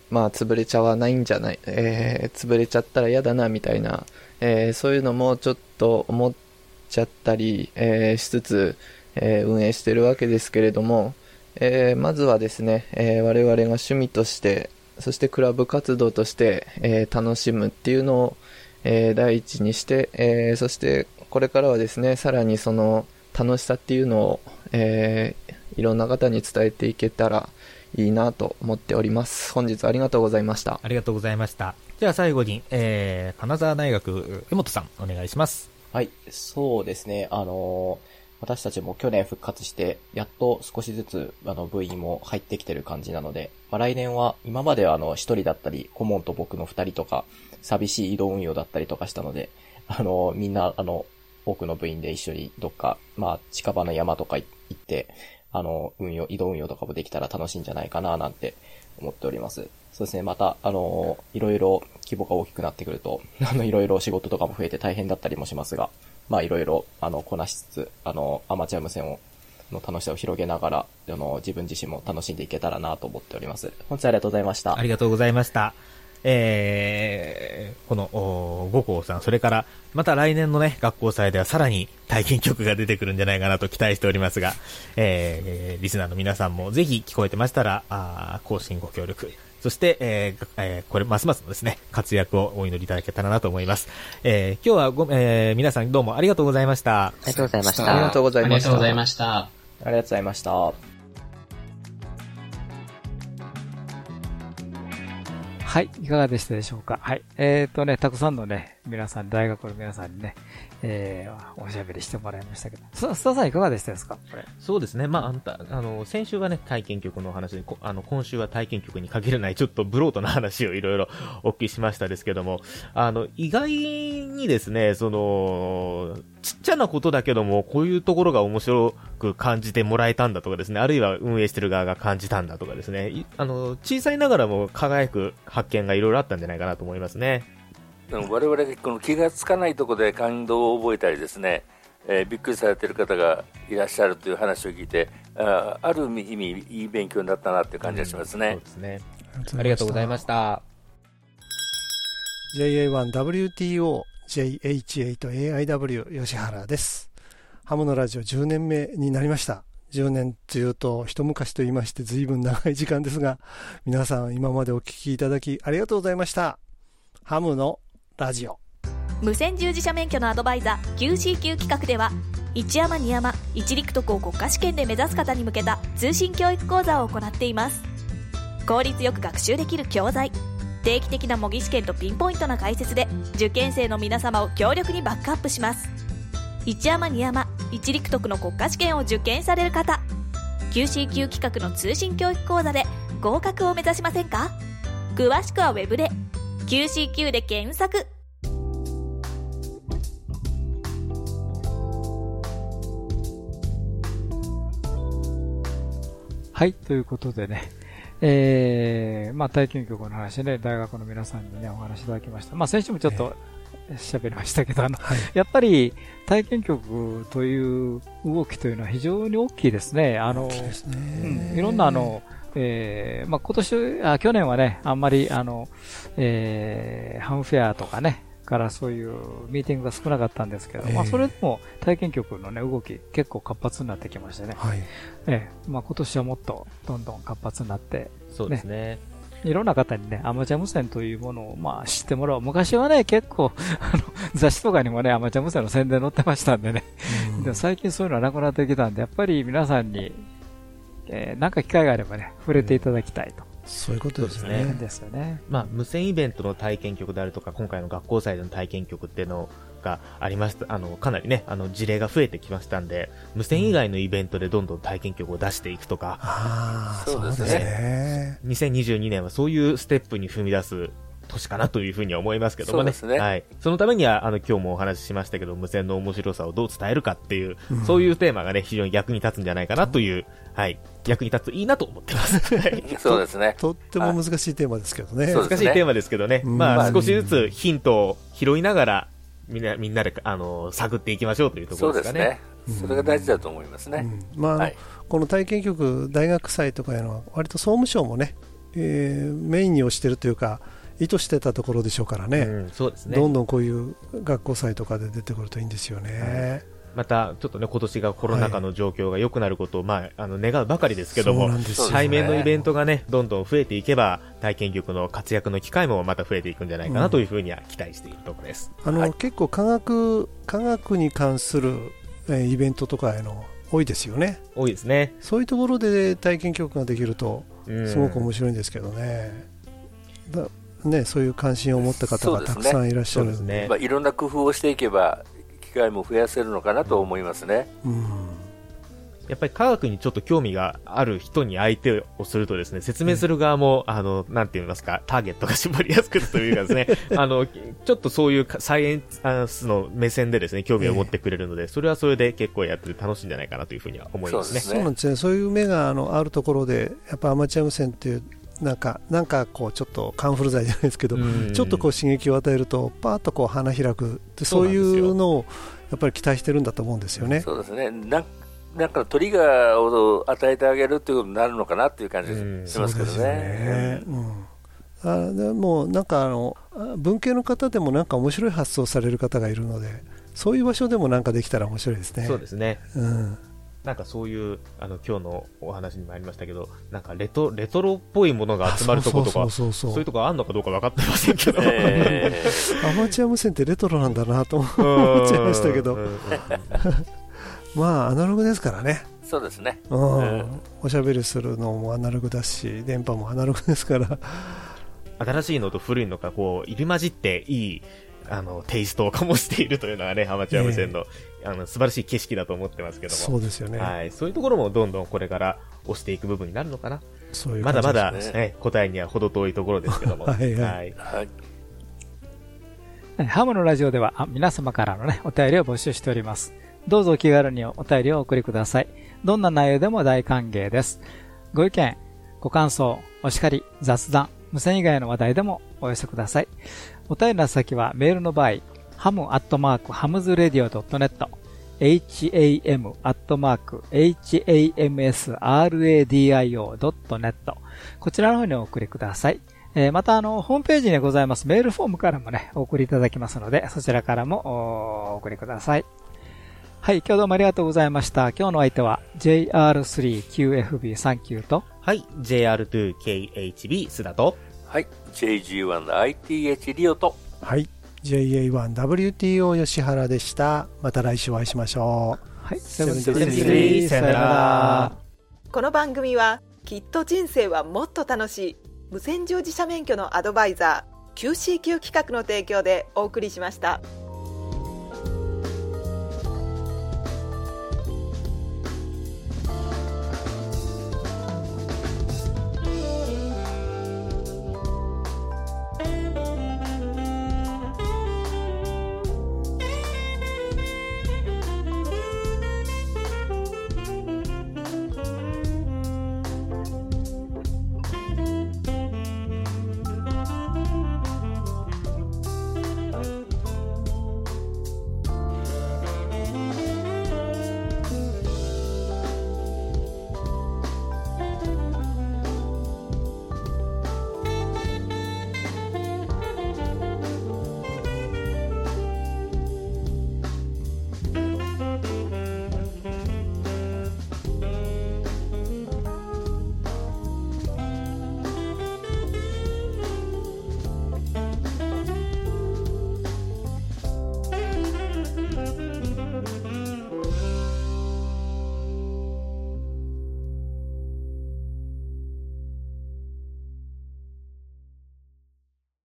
まあ、潰れちゃわないんじゃない、えー、潰れちゃったら嫌だな、みたいな、えー、そういうのもちょっと思っちゃったり、えー、しつつ、え、運営してるわけですけれども、え、まずはですね、え、我々が趣味として、そしてクラブ活動として、え、楽しむっていうのを、え、第一にして、え、そしてこれからはですね、さらにその楽しさっていうのを、えー、いろんな方に伝えていけたらいいなと思っております。本日はありがとうございました。ありがとうございました。じゃあ最後に、えー、金沢大学、江本さん、お願いします。はい、そうですね、あのー私たちも去年復活して、やっと少しずつ、あの、部員も入ってきてる感じなので、まあ、来年は、今まではあの、一人だったり、顧問と僕の二人とか、寂しい移動運用だったりとかしたので、あの、みんな、あの、多くの部員で一緒にどっか、まあ、近場の山とか行って、あの、運用、移動運用とかもできたら楽しいんじゃないかな、なんて思っております。そうですね、また、あの、いろいろ規模が大きくなってくると、[laughs] あの、いろいろ仕事とかも増えて大変だったりもしますが、まあいろいろ、あの、こなしつつ、あの、アマチュア無線を、の楽しさを広げながら、あの、自分自身も楽しんでいけたらなと思っております。本日はありがとうございました。ありがとうございました。えー、この、五校さん、それから、また来年のね、学校祭ではさらに体験曲が出てくるんじゃないかなと期待しておりますが、えー、リスナーの皆さんもぜひ聞こえてましたら、あ更新ご協力、そして、えーえー、これ、ますますのですね、活躍をお祈りいただけたらなと思います。えー、今日はご、えー、皆さんどうもありがとうございました。ありがとうございました。ありがとうございました。ありがとうございました。ありがとうございました。はい、いかがでしたでしょうか？はい。えっ、とね、たくさんのね、皆さん、大学の皆さんにね、えー、おしゃべりしてもらいましたけど。須田さんいかがでしたですか？これ。そうですね。まあ、あんた、あの、先週はね、体験曲の話で、こあの、今週は体験曲に限らない、ちょっとブロートな話をいろいろ [laughs] お聞きしましたですけども、あの、意外にですね、その、ちっちゃなことだけども、こういうところが面白いく感じてもらえたんだとかですね、あるいは運営してる側が感じたんだとかですね、いあの、小さいながらも輝く発見がいろいろあったんじゃないかなと思いますね。我々がこの気がつかないところで感動を覚えたりですね、えーびっくりされている方がいらっしゃるという話を聞いて、あある意味いい勉強になったなという感じがしますね。そうですね。ありがとうございました。JA1WTO JH8AIW 吉原です。ハムのラジオ10年目になりました。10年というと一昔と言いまして随分長い時間ですが、皆さん今までお聞きいただきありがとうございました。ハムのラジオ。無線従事者免許のアドバイザー QCQ 企画では一山二山一陸徳を国家試験で目指す方に向けた通信教育講座を行っています効率よく学習できる教材定期的な模擬試験とピンポイントな解説で受験生の皆様を強力にバックアップします一山二山一陸徳の国家試験を受験される方。QCQ 企画の通信教育講座で合格を目指しませんか？詳しくはウェブで。QCQ で検索。はい、ということでね、えー、まあ体験局の話ね、大学の皆さんにね、お話いただきました。まあ先週もちょっと喋りましたけど、あの、やっぱり体験局という動きというのは非常に大きいですね。あの、うん、いろんなあの、えー、まあ今年、あ、去年はね、あんまりあの、えー、ハムフェアとかね、からそういうミーティングが少なかったんですけど、ええまあそれでも体験局のね、動き結構活発になってきましてね。はいええ、まあ今年はもっとどんどん活発になって、そうですね。いろんな方にね、アマチュア無線というものをまあ知ってもらおう。昔はね、結構、[laughs] あの、雑誌とかにもね、アマチュア無線の宣伝載ってましたんでね。でも最近そういうのはなくなってきたんで、やっぱり皆さんに、えー、なんか機会があればね、触れていただきたいと。そういうことですね。ですよね。まあ、無線イベントの体験局であるとか、今回の学校祭での体験局っていうのがありました、あの、かなりね、あの、事例が増えてきましたんで、無線以外のイベントでどんどん体験局を出していくとか、ああ、そうですねそうですね。2022年はそういうステップに踏み出す年かなというふうには思いますけどもね。そうですねはい。そのためには、あの、今日もお話ししましたけど、無線の面白さをどう伝えるかっていう、うんそういうテーマがね、非常に役に立つんじゃないかなという、はい。役に立つといいなと思ってます。[laughs] はい [laughs] そうですね。とっても難しいテーマですけどね。難しいテーマですけどね。うんまあ、少しずつヒントを拾いながら、みんな、みんなで、あの、探っていきましょうというとこそうですろですかねね。。それが大事だと思いますね。まああのはい。この体験局大学祭とかいうのは割と総務省もね、えーメインに推してるというか意図してたところでしょうからね,、うん。そうですね。どんどんこういう学校祭とかで出てくるといいんですよね、また、ちょっとね、今年がコロナ禍の状況が良くなることを、まあ、あの、願うばかりですけどもね。対面のイベントがね、どんどん増えていけば、体験局の活躍の機会もまた増えていくんじゃないかなというふうには期待しているところです。あの結構科学科学に関する、えーイベントとかへの多いですよね。多いですね。そういうところで体験局ができるとうん。すごく面白いんですけどね、だねそういう関心を持った方がたくさんいらっしゃるんで。まあ、いろんな工夫をしていけば、機会も増やせるのかなと思いますね。やっぱり科学にちょっと興味がある人に相手をするとですね、説明する側も、あの、なんて言いますか、ターゲットが絞りやすくというかですね、[laughs] あの、ちょっとそういうかサイエンスの目線でですね、興味を持ってくれるので、それはそれで結構やってて楽しいんじゃないかなというふうには思いますね。そうなんですね。そういう目があのあるところで、やっぱアマチュア無線っていう、なんか、なんかこう、ちょっとカンフル剤じゃないですけど、うんちょっとこう刺激を与えると、パーッとこう花開くで、そういうのをやっぱり期待してるんだと思うんですよね。そうですね。なんなんかトリガーを与えてあげるということになるのかなっていう感じがしますけどね。ねうん、あでもなんかあのあ文系の方でもなんか面白い発想される方がいるのでそういう場所でもなんかできたら面白いですね。そうですね。うんなんかそういう、あの、今日のお話にもありましたけど、なんかレト、レトロっぽいものが集まるところとか、あそういうところあるのかどうか分かってませんけど。[laughs] アマチュア無線ってレトロなんだなと思っちゃいましたけど [laughs] まあアナログですからね。そうですね。うんうんおしゃべりするのもアナログだし電波もアナログですから新しいのと古いのがこう、入り混じっていい、あの、テイストを醸しているというのがね、アマチュア無線の、あの、素晴らしい景色だと思ってますけども。そうですよねはい。そういうところもどんどんこれから押していく部分になるのかな。そういうまだまだ、ね、答えには程遠いところですけども。はいはいはい。ハムのラジオではあ皆様からのね、お便りを募集しております。どうぞお気軽にお便りをお送りください。どんな内容でも大歓迎です。ご意見、ご感想、お叱り、雑談、無線以外の話題でもお寄せください。お便りの先はメールの場合、 ham アットマーク hamsradio .net、ham アットマーク hamsradio.net こちらの方にお送りください。えーまた、あの、ホームページにございますメールフォームからもね、お送りいただきますので、そちらからもおお送りください。はい、今日どうもありがとうございました。今日の相手は JR3QFB39 と、はい、JR2KHB 須田と、はい、JG1ITH リオと、はい。JA1WTO 吉原でした。また来週お会いしましょう。はい。セブンセブンスリーさよならこの番組はきっと人生はもっと楽しい無線乗自社免許のアドバイザー QCQ 企画の提供でお送りしました。